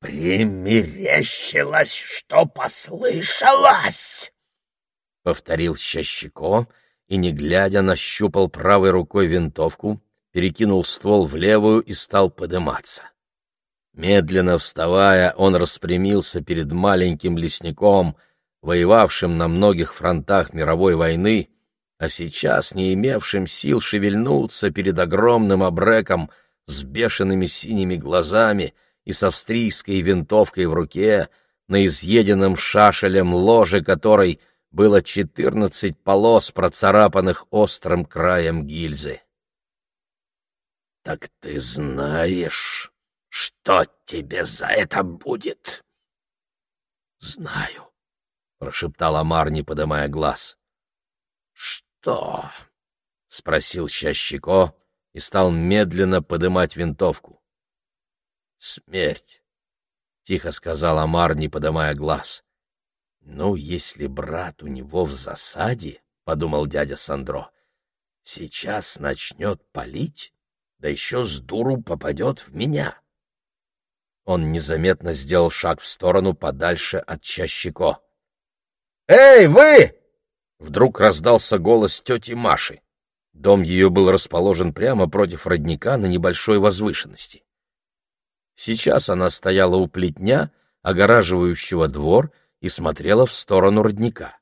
«Примерещилось, что послышалось!» — повторил Щащико и, не глядя, нащупал правой рукой винтовку, перекинул ствол в левую и стал подыматься. Медленно вставая, он распрямился перед маленьким лесником, воевавшим на многих фронтах мировой войны, а сейчас не имевшим сил шевельнуться перед огромным обреком с бешеными синими глазами и с австрийской винтовкой в руке, на изъеденном шашелем ложе которой было четырнадцать полос, процарапанных острым краем гильзы. — Так ты знаешь, что тебе за это будет? — Знаю, — прошептал Амар, не подымая глаз. — Что? — спросил Щащико и стал медленно подымать винтовку. — Смерть, — тихо сказал Амар, не подымая глаз. — Ну, если брат у него в засаде, — подумал дядя Сандро, — сейчас начнет палить, да еще с дуру попадет в меня. Он незаметно сделал шаг в сторону подальше от Чащико. «Эй, вы!» Вдруг раздался голос тети Маши. Дом ее был расположен прямо против родника на небольшой возвышенности. Сейчас она стояла у плетня, огораживающего двор, и смотрела в сторону родника.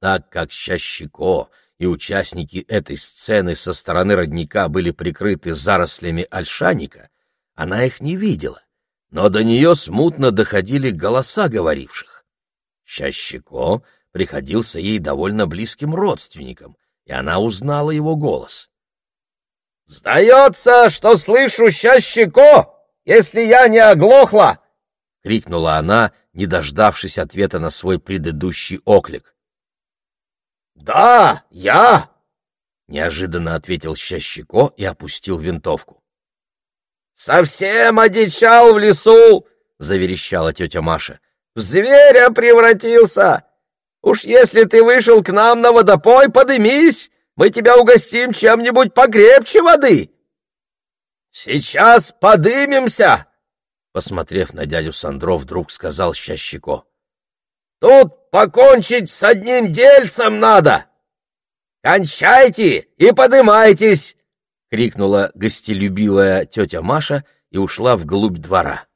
Так как Щащико и участники этой сцены со стороны родника были прикрыты зарослями ольшаника, она их не видела, но до нее смутно доходили голоса говоривших. Щащико приходился ей довольно близким родственником, и она узнала его голос. «Сдается, что слышу Щащико, если я не оглохла!» — крикнула она, не дождавшись ответа на свой предыдущий оклик. «Да, я!» — неожиданно ответил Щащико и опустил винтовку. «Совсем одичал в лесу!» — заверещала тетя Маша. «В зверя превратился! Уж если ты вышел к нам на водопой, подымись, мы тебя угостим чем-нибудь покрепче воды!» «Сейчас подымемся!» Посмотрев на дядю Сандро, вдруг сказал Щащико. «Тут покончить с одним дельцем надо! Кончайте и подымайтесь!» — крикнула гостелюбивая тетя Маша и ушла вглубь двора.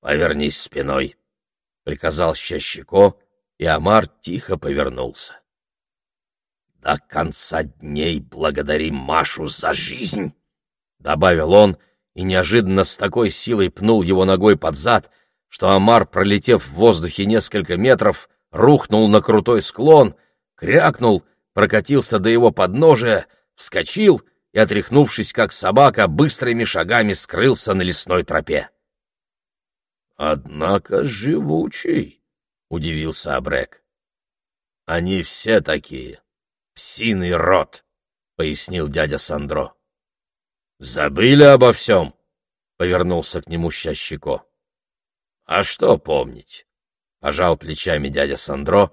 «Повернись спиной», — приказал Щащико, и Амар тихо повернулся. «До конца дней благодарим Машу за жизнь», — добавил он, и неожиданно с такой силой пнул его ногой под зад, что Амар, пролетев в воздухе несколько метров, рухнул на крутой склон, крякнул, прокатился до его подножия, вскочил — и, отряхнувшись как собака, быстрыми шагами скрылся на лесной тропе. «Однако живучий», — удивился Абрек. «Они все такие. Псиный род», — пояснил дядя Сандро. «Забыли обо всем?» — повернулся к нему Щащико. «А что помнить?» — пожал плечами дядя Сандро,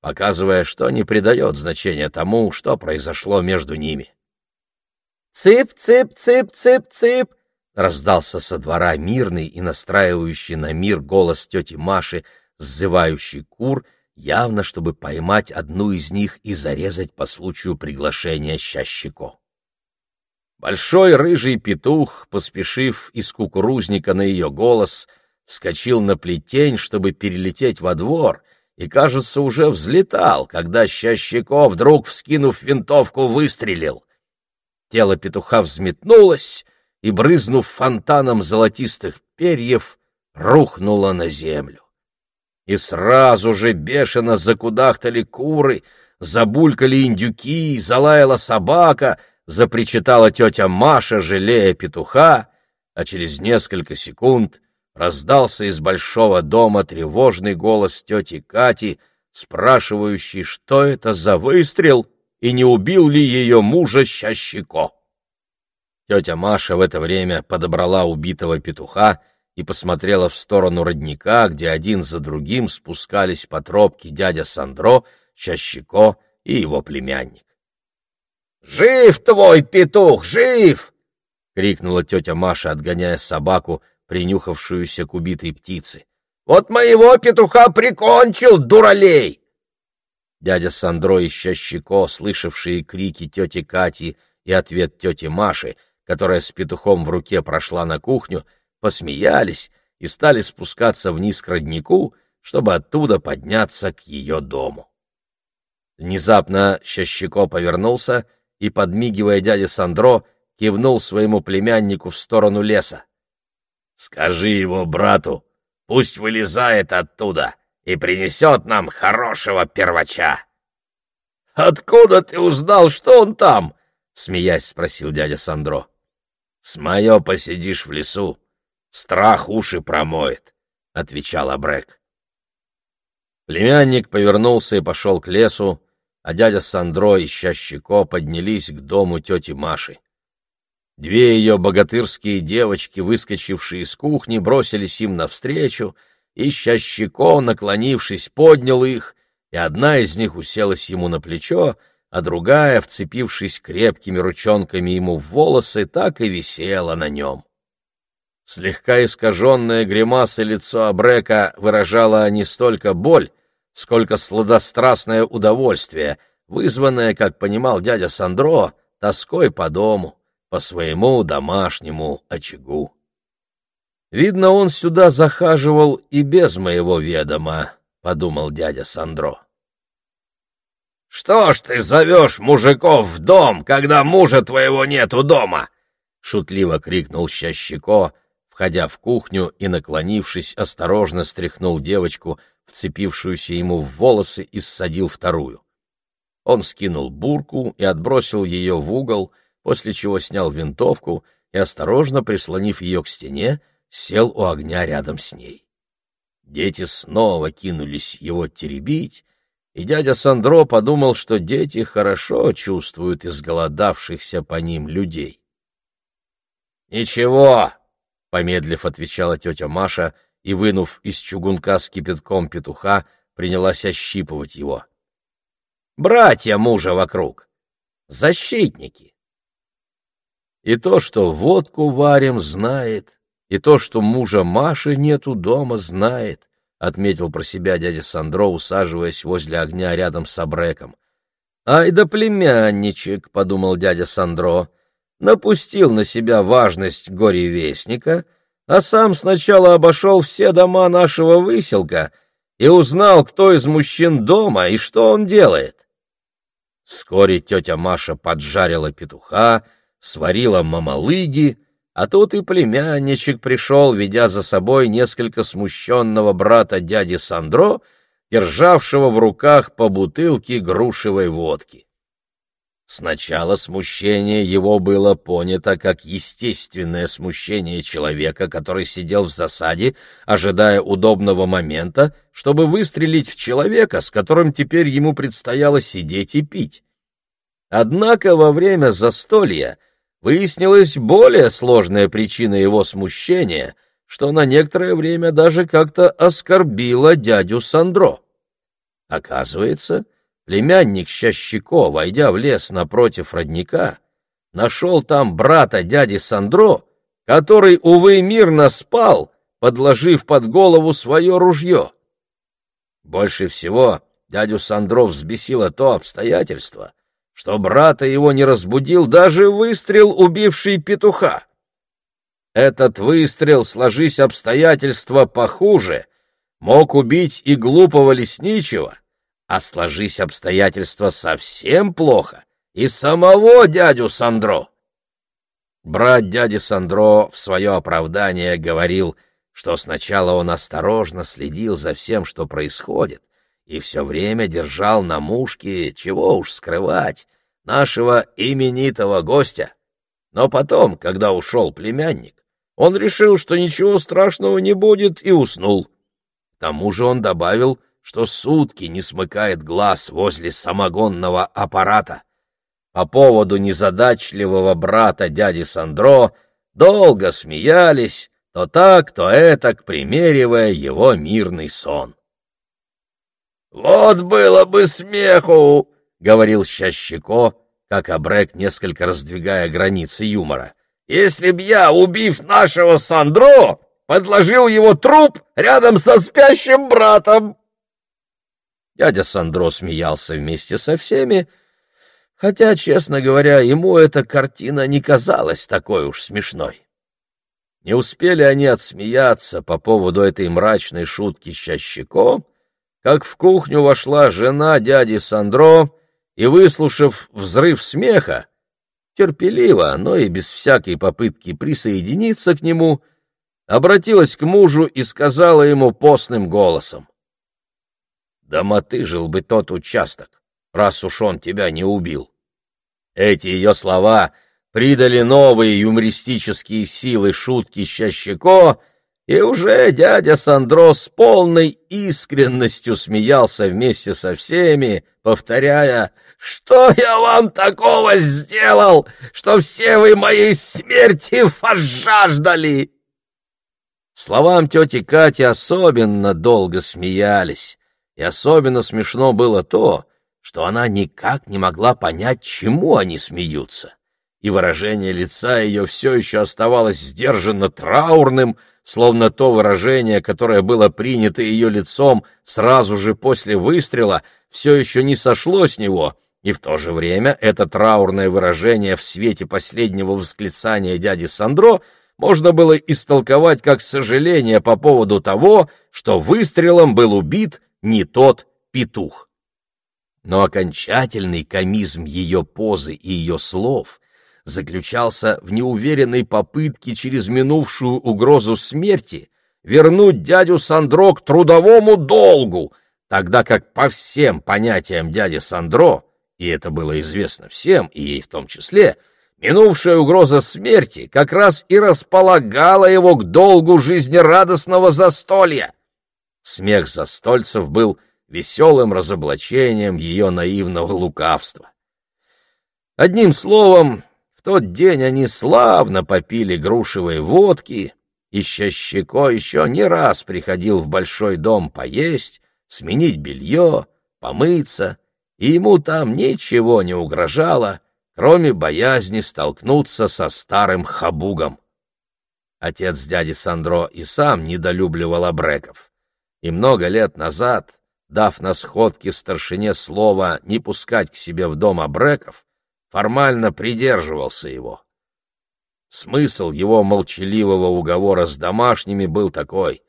показывая, что не придает значения тому, что произошло между ними. «Цып-цып-цып-цып-цып!» раздался со двора мирный и настраивающий на мир голос тети Маши, сзывающий кур, явно чтобы поймать одну из них и зарезать по случаю приглашения Щащико. Большой рыжий петух, поспешив из кукурузника на ее голос, вскочил на плетень, чтобы перелететь во двор, и, кажется, уже взлетал, когда Щащико, вдруг вскинув винтовку, выстрелил. Тело петуха взметнулось и, брызнув фонтаном золотистых перьев, рухнуло на землю. И сразу же бешено закудахтали куры, забулькали индюки, залаяла собака — запричитала тетя Маша, жалея петуха, а через несколько секунд раздался из большого дома тревожный голос тети Кати, спрашивающий, что это за выстрел и не убил ли ее мужа Щащико. Тетя Маша в это время подобрала убитого петуха и посмотрела в сторону родника, где один за другим спускались по тропке дядя Сандро, Щащико и его племянник. «Жив твой петух, жив!» — крикнула тетя Маша, отгоняя собаку, принюхавшуюся к убитой птице. «Вот моего петуха прикончил, дуралей!» Дядя Сандро и Щащико, слышавшие крики тети Кати и ответ тети Маши, которая с петухом в руке прошла на кухню, посмеялись и стали спускаться вниз к роднику, чтобы оттуда подняться к ее дому. Внезапно Щащико повернулся — и, подмигивая дяде Сандро, кивнул своему племяннику в сторону леса. «Скажи его брату, пусть вылезает оттуда и принесет нам хорошего первача». «Откуда ты узнал, что он там?» — смеясь спросил дядя Сандро. «С моё посидишь в лесу, страх уши промоет», — отвечал Абрек. Племянник повернулся и пошел к лесу, а дядя Сандро и Щащико поднялись к дому тети Маши. Две ее богатырские девочки, выскочившие из кухни, бросились им навстречу, и Щащико, наклонившись, поднял их, и одна из них уселась ему на плечо, а другая, вцепившись крепкими ручонками ему в волосы, так и висела на нем. Слегка искаженное гримасой лицо Абрека выражало не столько боль, сколько сладострастное удовольствие, вызванное, как понимал дядя Сандро, тоской по дому, по своему домашнему очагу. Видно, он сюда захаживал и без моего ведома, — подумал дядя Сандро. — Что ж ты зовешь мужиков в дом, когда мужа твоего нету дома? — шутливо крикнул Щащико, входя в кухню и, наклонившись, осторожно стряхнул девочку, вцепившуюся ему в волосы, и ссадил вторую. Он скинул бурку и отбросил ее в угол, после чего снял винтовку и, осторожно прислонив ее к стене, сел у огня рядом с ней. Дети снова кинулись его теребить, и дядя Сандро подумал, что дети хорошо чувствуют изголодавшихся по ним людей. «Ничего», — помедлив отвечала тетя Маша, — и, вынув из чугунка с кипятком петуха, принялась ощипывать его. «Братья мужа вокруг! Защитники!» И то, что водку варим, знает, и то, что мужа Маши нету дома, знает, — отметил про себя дядя Сандро, усаживаясь возле огня рядом с Абреком. «Ай да племянничек», — подумал дядя Сандро, — напустил на себя важность горевестника — а сам сначала обошел все дома нашего выселка и узнал, кто из мужчин дома и что он делает. Вскоре тетя Маша поджарила петуха, сварила мамалыги, а тут и племянничек пришел, ведя за собой несколько смущенного брата дяди Сандро, державшего в руках по бутылке грушевой водки. Сначала смущение его было понято как естественное смущение человека, который сидел в засаде, ожидая удобного момента, чтобы выстрелить в человека, с которым теперь ему предстояло сидеть и пить. Однако во время застолья выяснилась более сложная причина его смущения, что на некоторое время даже как-то оскорбило дядю Сандро. Оказывается, Племянник Щащико, войдя в лес напротив родника, нашел там брата дяди Сандро, который, увы, мирно спал, подложив под голову свое ружье. Больше всего дядю Сандро взбесило то обстоятельство, что брата его не разбудил даже выстрел, убивший петуха. Этот выстрел, сложись обстоятельства похуже, мог убить и глупого лесничего, а сложись обстоятельства совсем плохо, и самого дядю Сандро. Брат дяди Сандро в свое оправдание говорил, что сначала он осторожно следил за всем, что происходит, и все время держал на мушке, чего уж скрывать, нашего именитого гостя. Но потом, когда ушел племянник, он решил, что ничего страшного не будет, и уснул. К тому же он добавил, что сутки не смыкает глаз возле самогонного аппарата. По поводу незадачливого брата дяди Сандро долго смеялись, то так, то этак, примеривая его мирный сон. «Вот было бы смеху!» — говорил Щащико, как Абрек, несколько раздвигая границы юмора. «Если б я, убив нашего Сандро, подложил его труп рядом со спящим братом!» Дядя Сандро смеялся вместе со всеми, хотя, честно говоря, ему эта картина не казалась такой уж смешной. Не успели они отсмеяться по поводу этой мрачной шутки Щащико, как в кухню вошла жена дяди Сандро и, выслушав взрыв смеха, терпеливо, но и без всякой попытки присоединиться к нему, обратилась к мужу и сказала ему постным голосом. «Да мотыжил бы тот участок, раз уж он тебя не убил». Эти ее слова придали новые юмористические силы шутки Щащико, и уже дядя Сандро с полной искренностью смеялся вместе со всеми, повторяя «Что я вам такого сделал, что все вы моей смерти пожаждали?» Словам тети Кати особенно долго смеялись, и особенно смешно было то, что она никак не могла понять, чему они смеются, и выражение лица ее все еще оставалось сдержанно траурным, словно то выражение, которое было принято ее лицом сразу же после выстрела, все еще не сошло с него, и в то же время это траурное выражение в свете последнего восклицания дяди Сандро можно было истолковать как сожаление по поводу того, что выстрелом был убит не тот петух. Но окончательный комизм ее позы и ее слов заключался в неуверенной попытке через минувшую угрозу смерти вернуть дядю Сандро к трудовому долгу, тогда как по всем понятиям дяди Сандро, и это было известно всем, и ей в том числе, минувшая угроза смерти как раз и располагала его к долгу жизнерадостного застолья. Смех застольцев был веселым разоблачением ее наивного лукавства. Одним словом, в тот день они славно попили грушевой водки, и Щащико еще не раз приходил в большой дом поесть, сменить белье, помыться, и ему там ничего не угрожало, кроме боязни столкнуться со старым хабугом. Отец дяди Сандро и сам недолюбливал абреков, и много лет назад, дав на сходке старшине слово не пускать к себе в дом абреков, формально придерживался его. Смысл его молчаливого уговора с домашними был такой.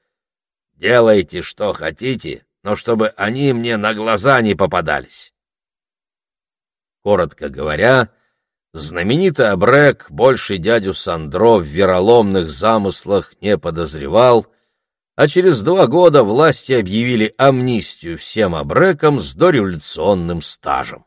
«Делайте, что хотите, но чтобы они мне на глаза не попадались». Коротко говоря, знаменитый Абрек больше дядю Сандро в вероломных замыслах не подозревал, а через два года власти объявили амнистию всем Абрекам с дореволюционным стажем.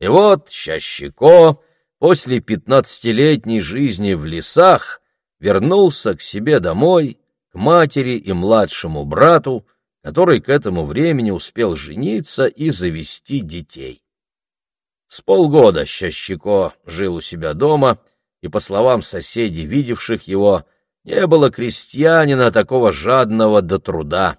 И вот Щащико после пятнадцатилетней жизни в лесах вернулся к себе домой, к матери и младшему брату, который к этому времени успел жениться и завести детей. С полгода Щащико жил у себя дома, и, по словам соседей, видевших его, не было крестьянина такого жадного до труда.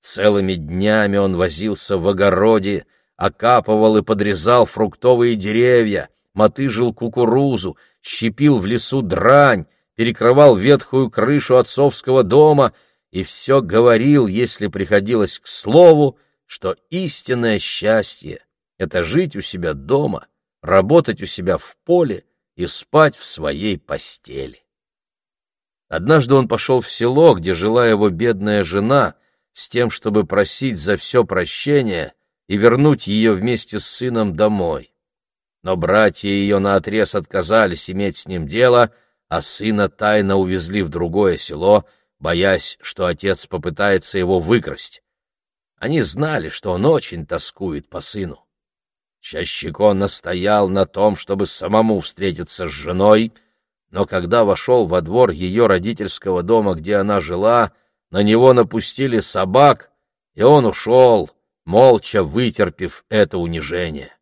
Целыми днями он возился в огороде, окапывал и подрезал фруктовые деревья, мотыжил кукурузу, щепил в лесу дрань, перекрывал ветхую крышу отцовского дома и все говорил, если приходилось к слову, что истинное счастье — это жить у себя дома, работать у себя в поле и спать в своей постели. Однажды он пошел в село, где жила его бедная жена, с тем, чтобы просить за все прощение и вернуть ее вместе с сыном домой. Но братья ее наотрез отказались иметь с ним дело, а сына тайно увезли в другое село, боясь, что отец попытается его выкрасть. Они знали, что он очень тоскует по сыну. Чащико настоял на том, чтобы самому встретиться с женой, но когда вошел во двор ее родительского дома, где она жила, на него напустили собак, и он ушел, молча вытерпев это унижение.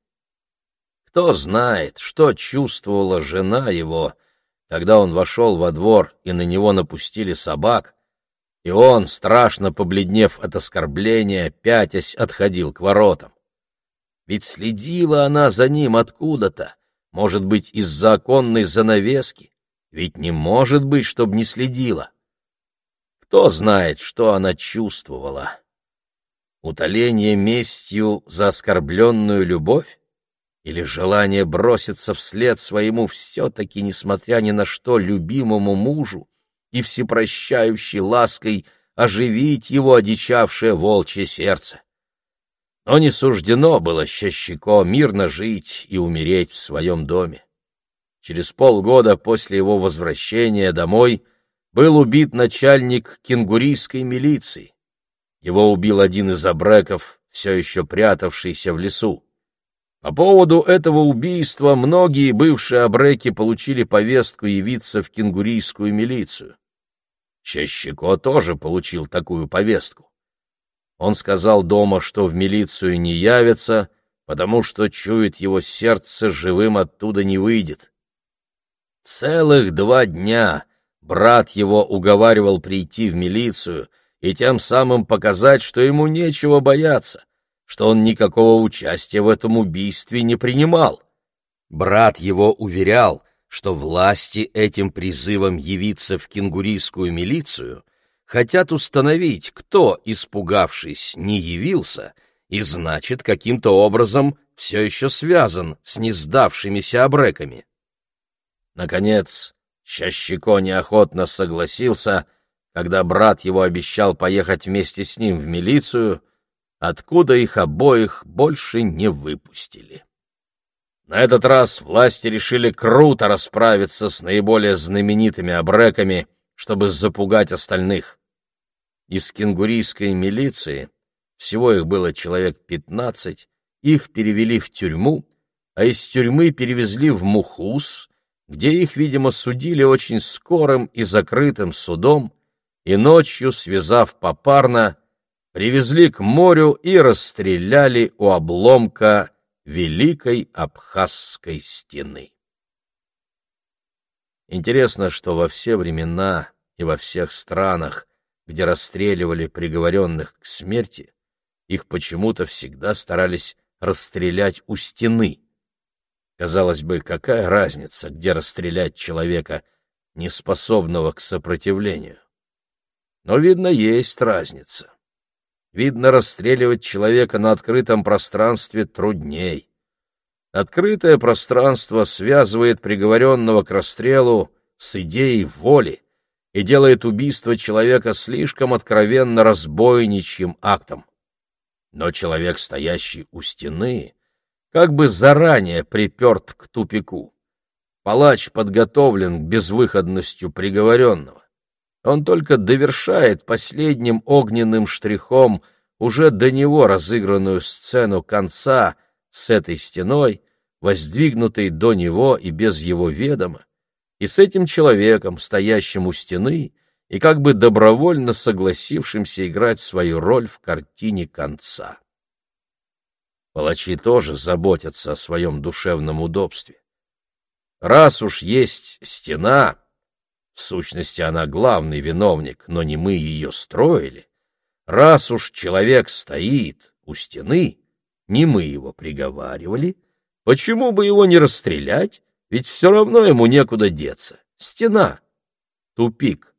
Кто знает, что чувствовала жена его, когда он вошел во двор и на него напустили собак, и он, страшно побледнев от оскорбления, пятясь отходил к воротам. Ведь следила она за ним откуда-то, может быть, из-за оконной занавески, ведь не может быть, чтоб не следила. Кто знает, что она чувствовала? Утоление местью за оскорбленную любовь? Или желание броситься вслед своему все-таки, несмотря ни на что, любимому мужу и всепрощающей лаской оживить его одичавшее волчье сердце? Но не суждено было Щащико мирно жить и умереть в своем доме. Через полгода после его возвращения домой был убит начальник кенгурийской милиции. Его убил один из абреков, все еще прятавшийся в лесу. По поводу этого убийства многие бывшие абреки получили повестку явиться в кенгурийскую милицию. Щащико тоже получил такую повестку. Он сказал дома, что в милицию не явится, потому что чует его сердце, живым оттуда не выйдет. Целых два дня брат его уговаривал прийти в милицию и тем самым показать, что ему нечего бояться, что он никакого участия в этом убийстве не принимал. Брат его уверял, что власти этим призывом явиться в кенгурийскую милицию — хотят установить, кто, испугавшись, не явился, и значит, каким-то образом все еще связан с несдавшимися обреками. Наконец, Щащико неохотно согласился, когда брат его обещал поехать вместе с ним в милицию, откуда их обоих больше не выпустили. На этот раз власти решили круто расправиться с наиболее знаменитыми обреками, чтобы запугать остальных. Из кенгурийской милиции, всего их было человек пятнадцать, их перевели в тюрьму, а из тюрьмы перевезли в Мухус, где их, видимо, судили очень скорым и закрытым судом, и ночью, связав попарно, привезли к морю и расстреляли у обломка Великой Абхазской стены. Интересно, что во все времена и во всех странах где расстреливали приговоренных к смерти, их почему-то всегда старались расстрелять у стены. Казалось бы, какая разница, где расстрелять человека, неспособного к сопротивлению? Но, видно, есть разница. Видно, расстреливать человека на открытом пространстве трудней. Открытое пространство связывает приговоренного к расстрелу с идеей воли, и делает убийство человека слишком откровенно разбойничьим актом. Но человек, стоящий у стены, как бы заранее приперт к тупику. Палач подготовлен к безвыходностью приговоренного. Он только довершает последним огненным штрихом уже до него разыгранную сцену конца с этой стеной, воздвигнутой до него и без его ведома, и с этим человеком, стоящим у стены и как бы добровольно согласившимся играть свою роль в картине конца. Палачи тоже заботятся о своем душевном удобстве. Раз уж есть стена, в сущности она главный виновник, но не мы ее строили, раз уж человек стоит у стены, не мы его приговаривали, почему бы его не расстрелять ведь все равно ему некуда деться. Стена. Тупик.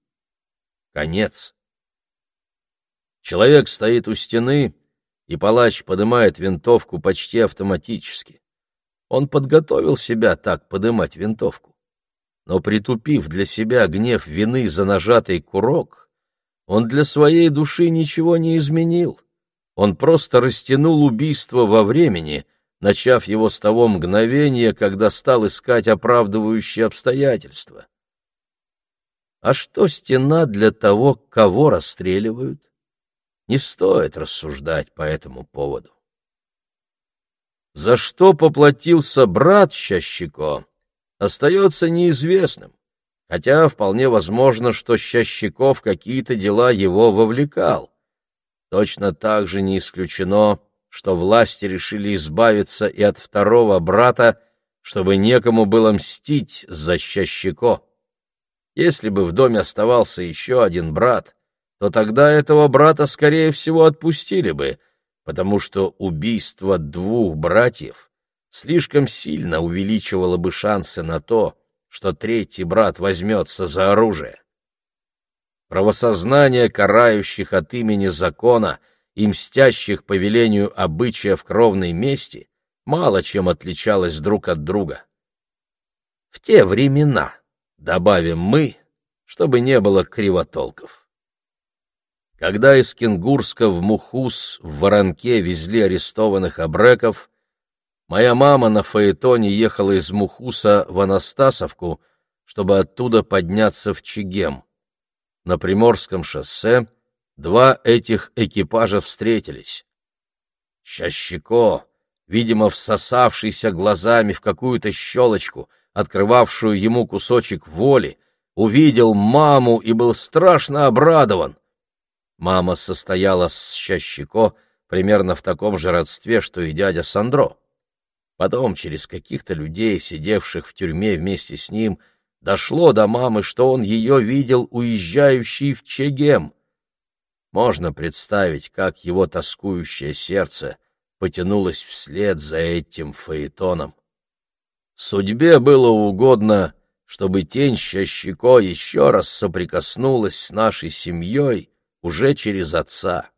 Конец. Человек стоит у стены, и палач поднимает винтовку почти автоматически. Он подготовил себя так подымать винтовку. Но притупив для себя гнев вины за нажатый курок, он для своей души ничего не изменил. Он просто растянул убийство во времени, начав его с того мгновения, когда стал искать оправдывающие обстоятельства. А что стена для того, кого расстреливают? Не стоит рассуждать по этому поводу. За что поплатился брат Щащико, остается неизвестным, хотя вполне возможно, что Щащиков какие-то дела его вовлекал. Точно так же не исключено, что власти решили избавиться и от второго брата, чтобы некому было мстить за Щащико. Если бы в доме оставался еще один брат, то тогда этого брата, скорее всего, отпустили бы, потому что убийство двух братьев слишком сильно увеличивало бы шансы на то, что третий брат возьмется за оружие. Правосознание карающих от имени закона и мстящих по велению обычая в кровной мести мало чем отличалось друг от друга. В те времена, добавим мы, чтобы не было кривотолков. Когда из Кенгурска в Мухус в Воронке везли арестованных абреков, моя мама на фаэтоне ехала из Мухуса в Анастасовку, чтобы оттуда подняться в Чигем. На Приморском шоссе два этих экипажа встретились. Щащико, видимо, всосавшийся глазами в какую-то щелочку, открывавшую ему кусочек воли, увидел маму и был страшно обрадован — Мама состояла с Щащико примерно в таком же родстве, что и дядя Сандро. Потом, через каких-то людей, сидевших в тюрьме вместе с ним, дошло до мамы, что он ее видел уезжающий в Чегем. Можно представить, как его тоскующее сердце потянулось вслед за этим фаэтоном. Судьбе было угодно, чтобы тень Щащико еще раз соприкоснулась с нашей семьей, уже через отца.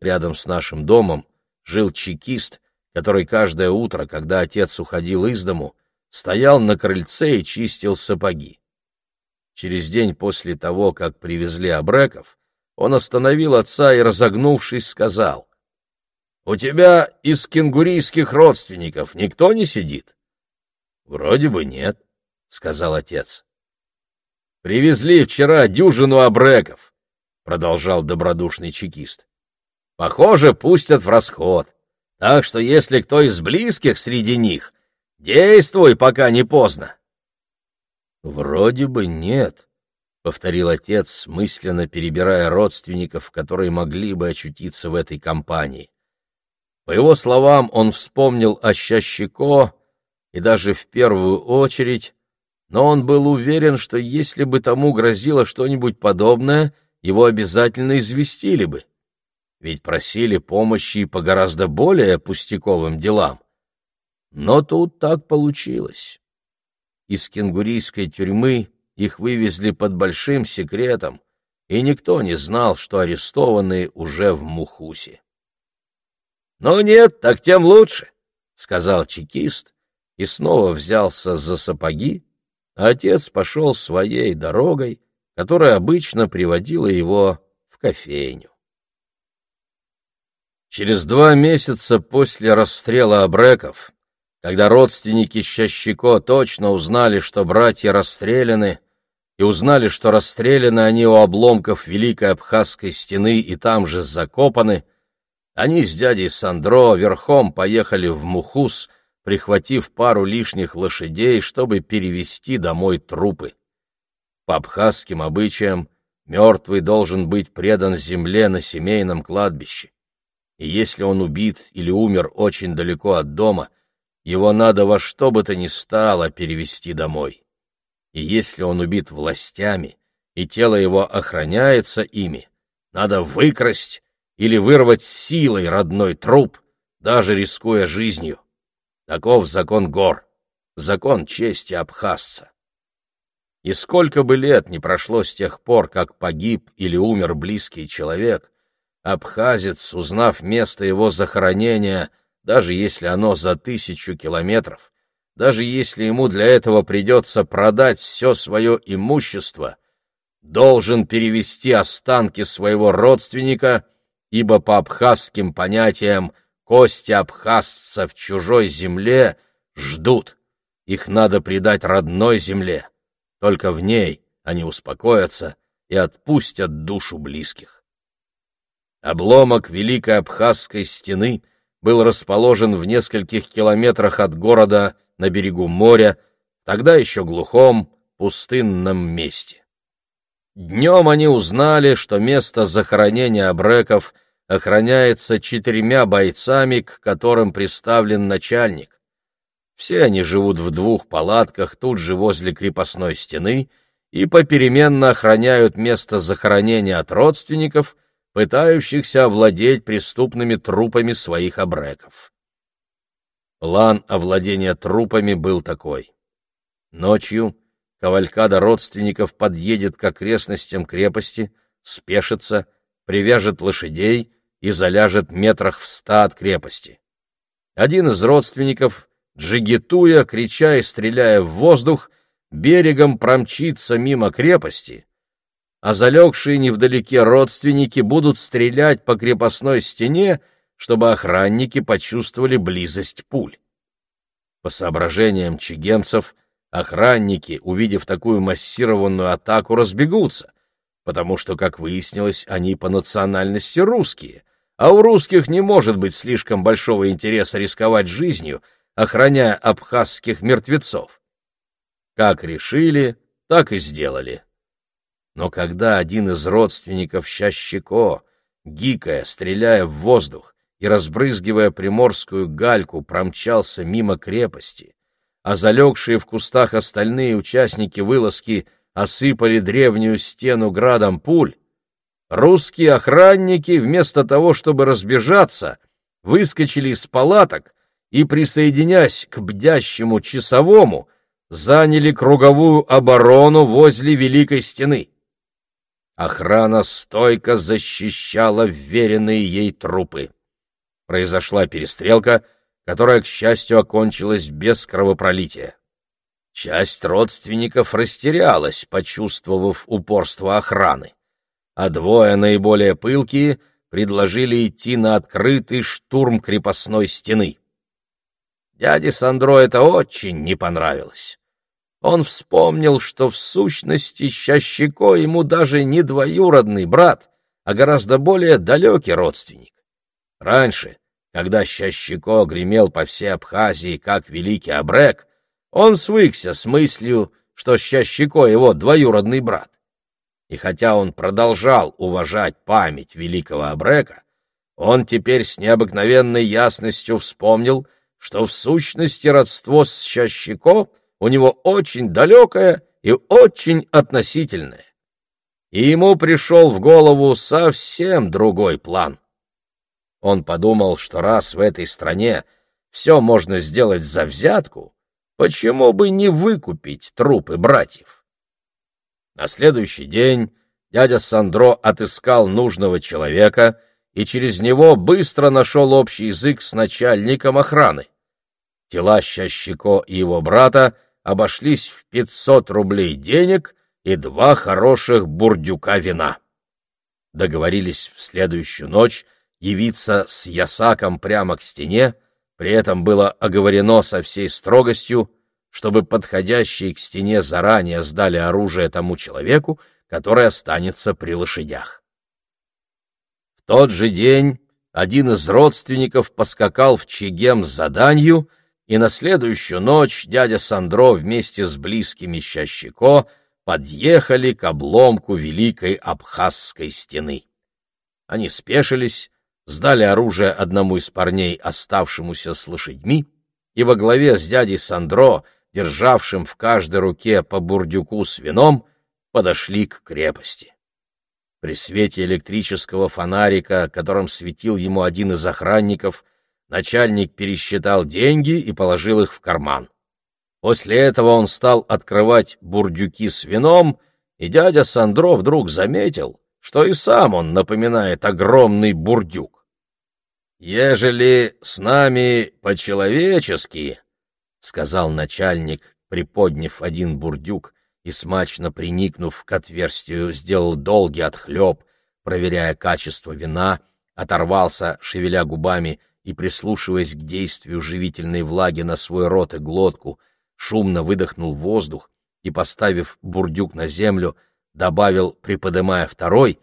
Рядом с нашим домом жил чекист, который каждое утро, когда отец уходил из дому, стоял на крыльце и чистил сапоги. Через день после того, как привезли обреков, он остановил отца и, разогнувшись, сказал, «У тебя из кенгурийских родственников никто не сидит?» «Вроде бы нет», — сказал отец. «Привезли вчера дюжину обреков. — продолжал добродушный чекист. «Похоже, пустят в расход. Так что если кто из близких среди них, действуй, пока не поздно». «Вроде бы нет», — повторил отец, мысленно перебирая родственников, которые могли бы очутиться в этой компании. По его словам, он вспомнил о Щащико и даже в первую очередь, но он был уверен, что если бы тому грозило что-нибудь подобное, его обязательно известили бы, ведь просили помощи по гораздо более пустяковым делам. Но тут так получилось. Из кенгурийской тюрьмы их вывезли под большим секретом, и никто не знал, что арестованные уже в Мухусе. «Ну нет, так тем лучше», — сказал чекист и снова взялся за сапоги, а отец пошел своей дорогой, которая обычно приводила его в кофейню. Через два месяца после расстрела Абреков, когда родственники Щащико точно узнали, что братья расстреляны, и узнали, что расстреляны они у обломков Великой Абхазской стены и там же закопаны, они с дядей Сандро верхом поехали в Мухус, прихватив пару лишних лошадей, чтобы перевести домой трупы. По абхазским обычаям мертвый должен быть предан земле на семейном кладбище. И если он убит или умер очень далеко от дома, его надо во что бы то ни стало перевести домой. И если он убит властями, и тело его охраняется ими, надо выкрасть или вырвать силой родной труп, даже рискуя жизнью. Таков закон гор, закон чести абхазца. И сколько бы лет не прошло с тех пор, как погиб или умер близкий человек, абхазец, узнав место его захоронения, даже если оно за тысячу километров, даже если ему для этого придется продать все свое имущество, должен перевести останки своего родственника, ибо по абхазским понятиям кости абхазца в чужой земле ждут, их надо предать родной земле, только в ней они успокоятся и отпустят душу близких. Обломок Великой Абхазской стены был расположен в нескольких километрах от города на берегу моря, тогда еще глухом, пустынном месте. Днем они узнали, что место захоронения абреков охраняется четырьмя бойцами, к которым приставлен начальник. Все они живут в двух палатках тут же возле крепостной стены и попеременно охраняют место захоронения от родственников, пытающихся овладеть преступными трупами своих абреков. План овладения трупами был такой. Ночью кавалькада родственников подъедет к окрестностям крепости, спешится, привяжет лошадей и заляжет метрах в ста от крепости. Один из родственников, джигитуя, крича и стреляя в воздух, берегом промчится мимо крепости, а залегшие невдалеке родственники будут стрелять по крепостной стене, чтобы охранники почувствовали близость пуль. По соображениям чигемцев, охранники, увидев такую массированную атаку, разбегутся, потому что, как выяснилось, они по национальности русские, а у русских не может быть слишком большого интереса рисковать жизнью, охраняя абхазских мертвецов. Как решили, так и сделали. Но когда один из родственников Щащико, гикая, стреляя в воздух и разбрызгивая приморскую гальку, промчался мимо крепости, а залегшие в кустах остальные участники вылазки осыпали древнюю стену градом пуль, русские охранники, вместо того, чтобы разбежаться, выскочили из палаток и, присоединяясь к бдящему часовому, заняли круговую оборону возле Великой Стены. Охрана стойко защищала вверенные ей трупы. Произошла перестрелка, которая, к счастью, окончилась без кровопролития. Часть родственников растерялась, почувствовав упорство охраны, а двое наиболее пылкие предложили идти на открытый штурм крепостной стены. Дяде Сандро это очень не понравилось. Он вспомнил, что в сущности Щащико ему даже не двоюродный брат, а гораздо более далекий родственник. Раньше, когда Щащико гремел по всей Абхазии как великий Абрек, он свыкся с мыслью, что Щащико его двоюродный брат. И хотя он продолжал уважать память великого Абрека, он теперь с необыкновенной ясностью вспомнил, что в сущности родство с Щащико — у него очень далекое и очень относительное. И ему пришел в голову совсем другой план. Он подумал, что раз в этой стране все можно сделать за взятку, почему бы не выкупить трупы братьев? На следующий день дядя Сандро отыскал нужного человека и через него быстро нашел общий язык с начальником охраны. Тела Щащико и его брата обошлись в пятьсот рублей денег и два хороших бурдюка вина. Договорились в следующую ночь явиться с ясаком прямо к стене, при этом было оговорено со всей строгостью, чтобы подходящие к стене заранее сдали оружие тому человеку, который останется при лошадях. В тот же день один из родственников поскакал в Чегем с заданью — и на следующую ночь дядя Сандро вместе с близкими Щащико подъехали к обломку Великой Абхазской стены. Они спешились, сдали оружие одному из парней, оставшемуся с лошадьми, и во главе с дядей Сандро, державшим в каждой руке по бурдюку с вином, подошли к крепости. При свете электрического фонарика, которым светил ему один из охранников, Начальник пересчитал деньги и положил их в карман. После этого он стал открывать бурдюки с вином, и дядя Сандро вдруг заметил, что и сам он напоминает огромный бурдюк. «Ежели с нами по-человечески», — сказал начальник, приподняв один бурдюк и, смачно приникнув к отверстию, сделал долгий отхлеб, проверяя качество вина, оторвался, шевеля губами и прислушиваясь к действию живительной влаги на свой рот и глотку, шумно выдохнул воздух и, поставив бурдюк на землю, добавил, приподымая второй,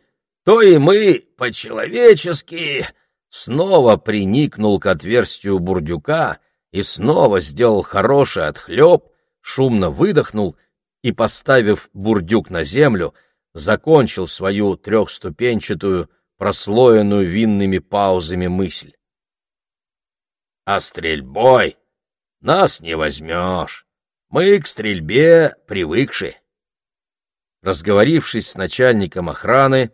то и мы по-человечески снова приникнул к отверстию бурдюка и снова сделал хороший отхлеб, шумно выдохнул и, поставив бурдюк на землю, закончил свою трехступенчатую, прослоенную винными паузами мысль. «А стрельбой нас не возьмешь. Мы к стрельбе привыкши». Разговорившись с начальником охраны,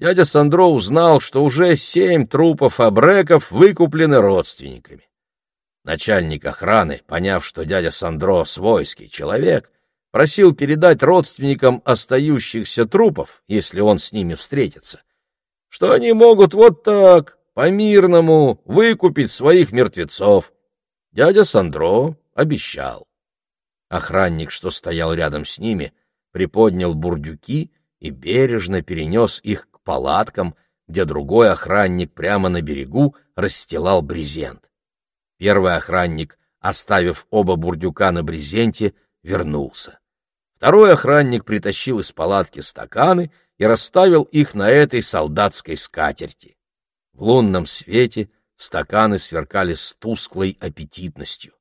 дядя Сандро узнал, что уже семь трупов абреков выкуплены родственниками. Начальник охраны, поняв, что дядя Сандро свойский человек, просил передать родственникам остающихся трупов, если он с ними встретится, что они могут вот так, по-мирному, выкупить своих мертвецов. Дядя Сандро обещал. Охранник, что стоял рядом с ними, приподнял бурдюки и бережно перенес их к палаткам, где другой охранник прямо на берегу расстилал брезент. Первый охранник, оставив оба бурдюка на брезенте, вернулся. Второй охранник притащил из палатки стаканы и расставил их на этой солдатской скатерти. В лунном свете стаканы сверкали с тусклой аппетитностью.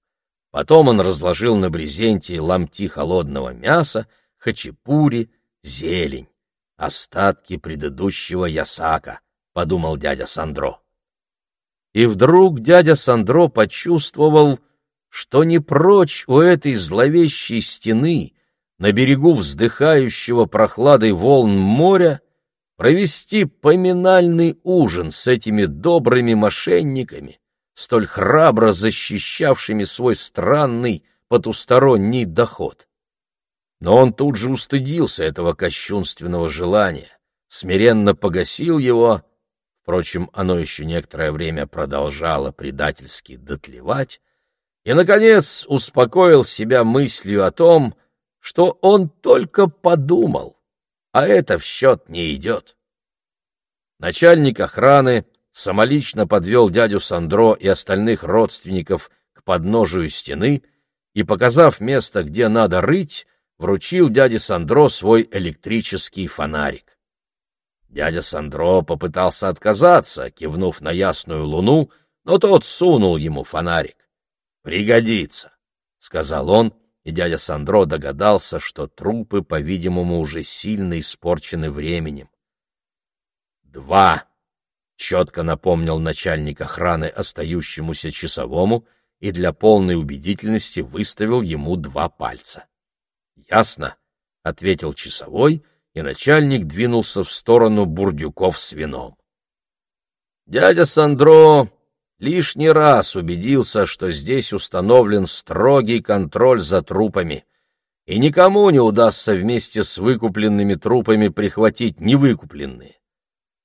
Потом он разложил на брезенте ломти холодного мяса, хачапури, зелень. Остатки предыдущего ясака, — подумал дядя Сандро. И вдруг дядя Сандро почувствовал, что не прочь у этой зловещей стены, на берегу вздыхающего прохладой волн моря, провести поминальный ужин с этими добрыми мошенниками, столь храбро защищавшими свой странный потусторонний доход. Но он тут же устыдился этого кощунственного желания, смиренно погасил его — Впрочем, оно еще некоторое время продолжало предательски дотлевать, и, наконец, успокоил себя мыслью о том, что он только подумал, а это в счет не идет. Начальник охраны самолично подвел дядю Сандро и остальных родственников к подножию стены и, показав место, где надо рыть, вручил дяде Сандро свой электрический фонарик. Дядя Сандро попытался отказаться, кивнув на ясную луну, но тот сунул ему фонарик. «Пригодится», — сказал он, и дядя Сандро догадался, что трупы, по-видимому, уже сильно испорчены временем. «Два», — четко напомнил начальник охраны остающемуся часовому и для полной убедительности выставил ему два пальца. «Ясно», — ответил часовой, — и начальник двинулся в сторону бурдюков с вином. Дядя Сандро лишний раз убедился, что здесь установлен строгий контроль за трупами, и никому не удастся вместе с выкупленными трупами прихватить невыкупленные.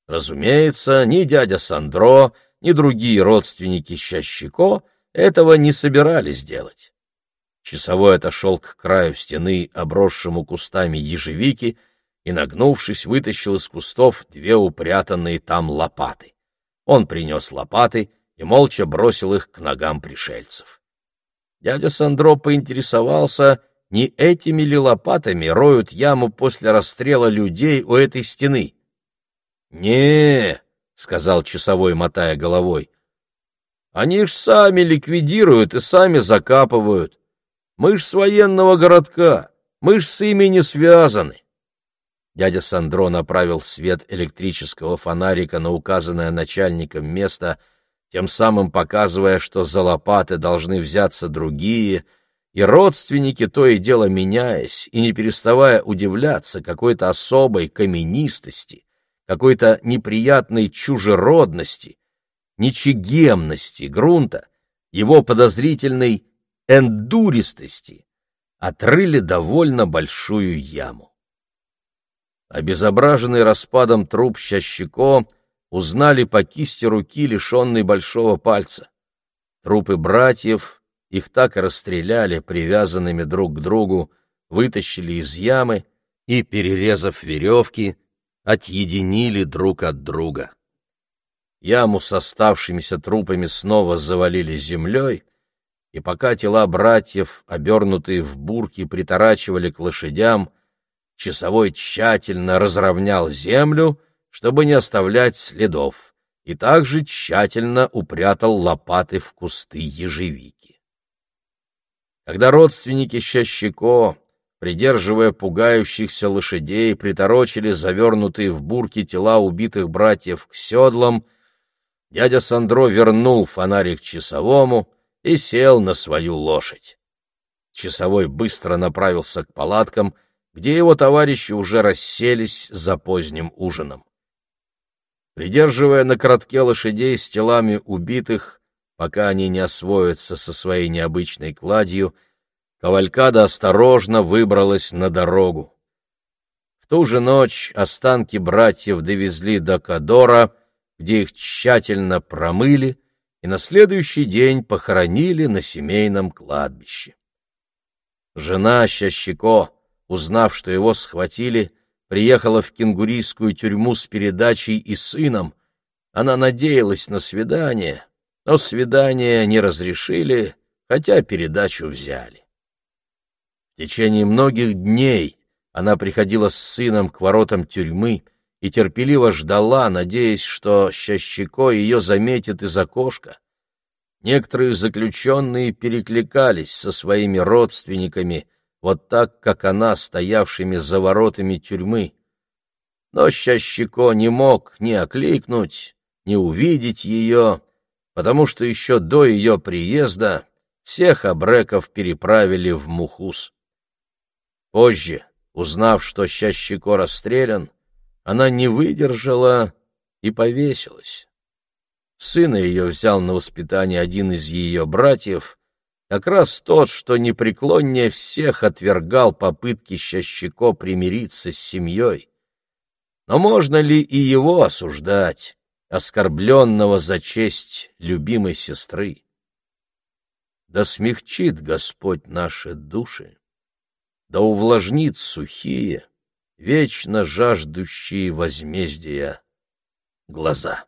Разумеется, ни дядя Сандро, ни другие родственники Щащико этого не собирались делать. Часовой отошел к краю стены, обросшему кустами ежевики, и, нагнувшись, вытащил из кустов две упрятанные там лопаты. Он принес лопаты и молча бросил их к ногам пришельцев. Дядя Сандро поинтересовался, не этими ли лопатами роют яму после расстрела людей у этой стены. не сказал часовой, мотая головой. «Они ж сами ликвидируют и сами закапывают. Мы ж с военного городка, мы ж с ими не связаны». Дядя Сандро направил свет электрического фонарика на указанное начальником место, тем самым показывая, что за лопаты должны взяться другие, и родственники, то и дело меняясь и не переставая удивляться какой-то особой каменистости, какой-то неприятной чужеродности, ничегемности грунта, его подозрительной эндуристости, отрыли довольно большую яму. обезображенный распадом труп Щащико узнали по кисти руки, лишенной большого пальца. Трупы братьев, их так и расстреляли, привязанными друг к другу, вытащили из ямы и, перерезав веревки, отъединили друг от друга. Яму с оставшимися трупами снова завалили землей, и пока тела братьев, обернутые в бурки, приторачивали к лошадям, часовой тщательно разровнял землю, чтобы не оставлять следов, и также тщательно упрятал лопаты в кусты ежевики. Когда родственники Щащико, придерживая пугающихся лошадей, приторочили завернутые в бурки тела убитых братьев к седлам, дядя Сандро вернул фонарик часовому и сел на свою лошадь. Часовой быстро направился к палаткам, где его товарищи уже расселись за поздним ужином. Придерживая на коротке лошадей с телами убитых, пока они не освоятся со своей необычной кладью, Кавалькада осторожно выбралась на дорогу. В ту же ночь останки братьев довезли до Кадора, где их тщательно промыли и на следующий день похоронили на семейном кладбище. Жена Щащико, узнав, что его схватили, приехала в кенгурийскую тюрьму с передачей и сыном. Она надеялась на свидание, но свидание не разрешили, хотя передачу взяли. В течение многих дней она приходила с сыном к воротам тюрьмы и терпеливо ждала, надеясь, что Щащико ее заметит из окошка. Некоторые заключенные перекликались со своими родственниками, вот так, как она, стоявшими за воротами тюрьмы. Но Щащико не мог ни окликнуть, ни увидеть ее, потому что еще до ее приезда всех абреков переправили в Мухус. Позже, узнав, что Щащико расстрелян, она не выдержала и повесилась. Сына ее взял на воспитание один из ее братьев, как раз тот, что непреклоннее всех отвергал попытки Щащико примириться с семьей. Но можно ли и его осуждать, оскорбленного за честь любимой сестры? Да смягчит Господь наши души, да увлажнит сухие, вечно жаждущие возмездия глаза.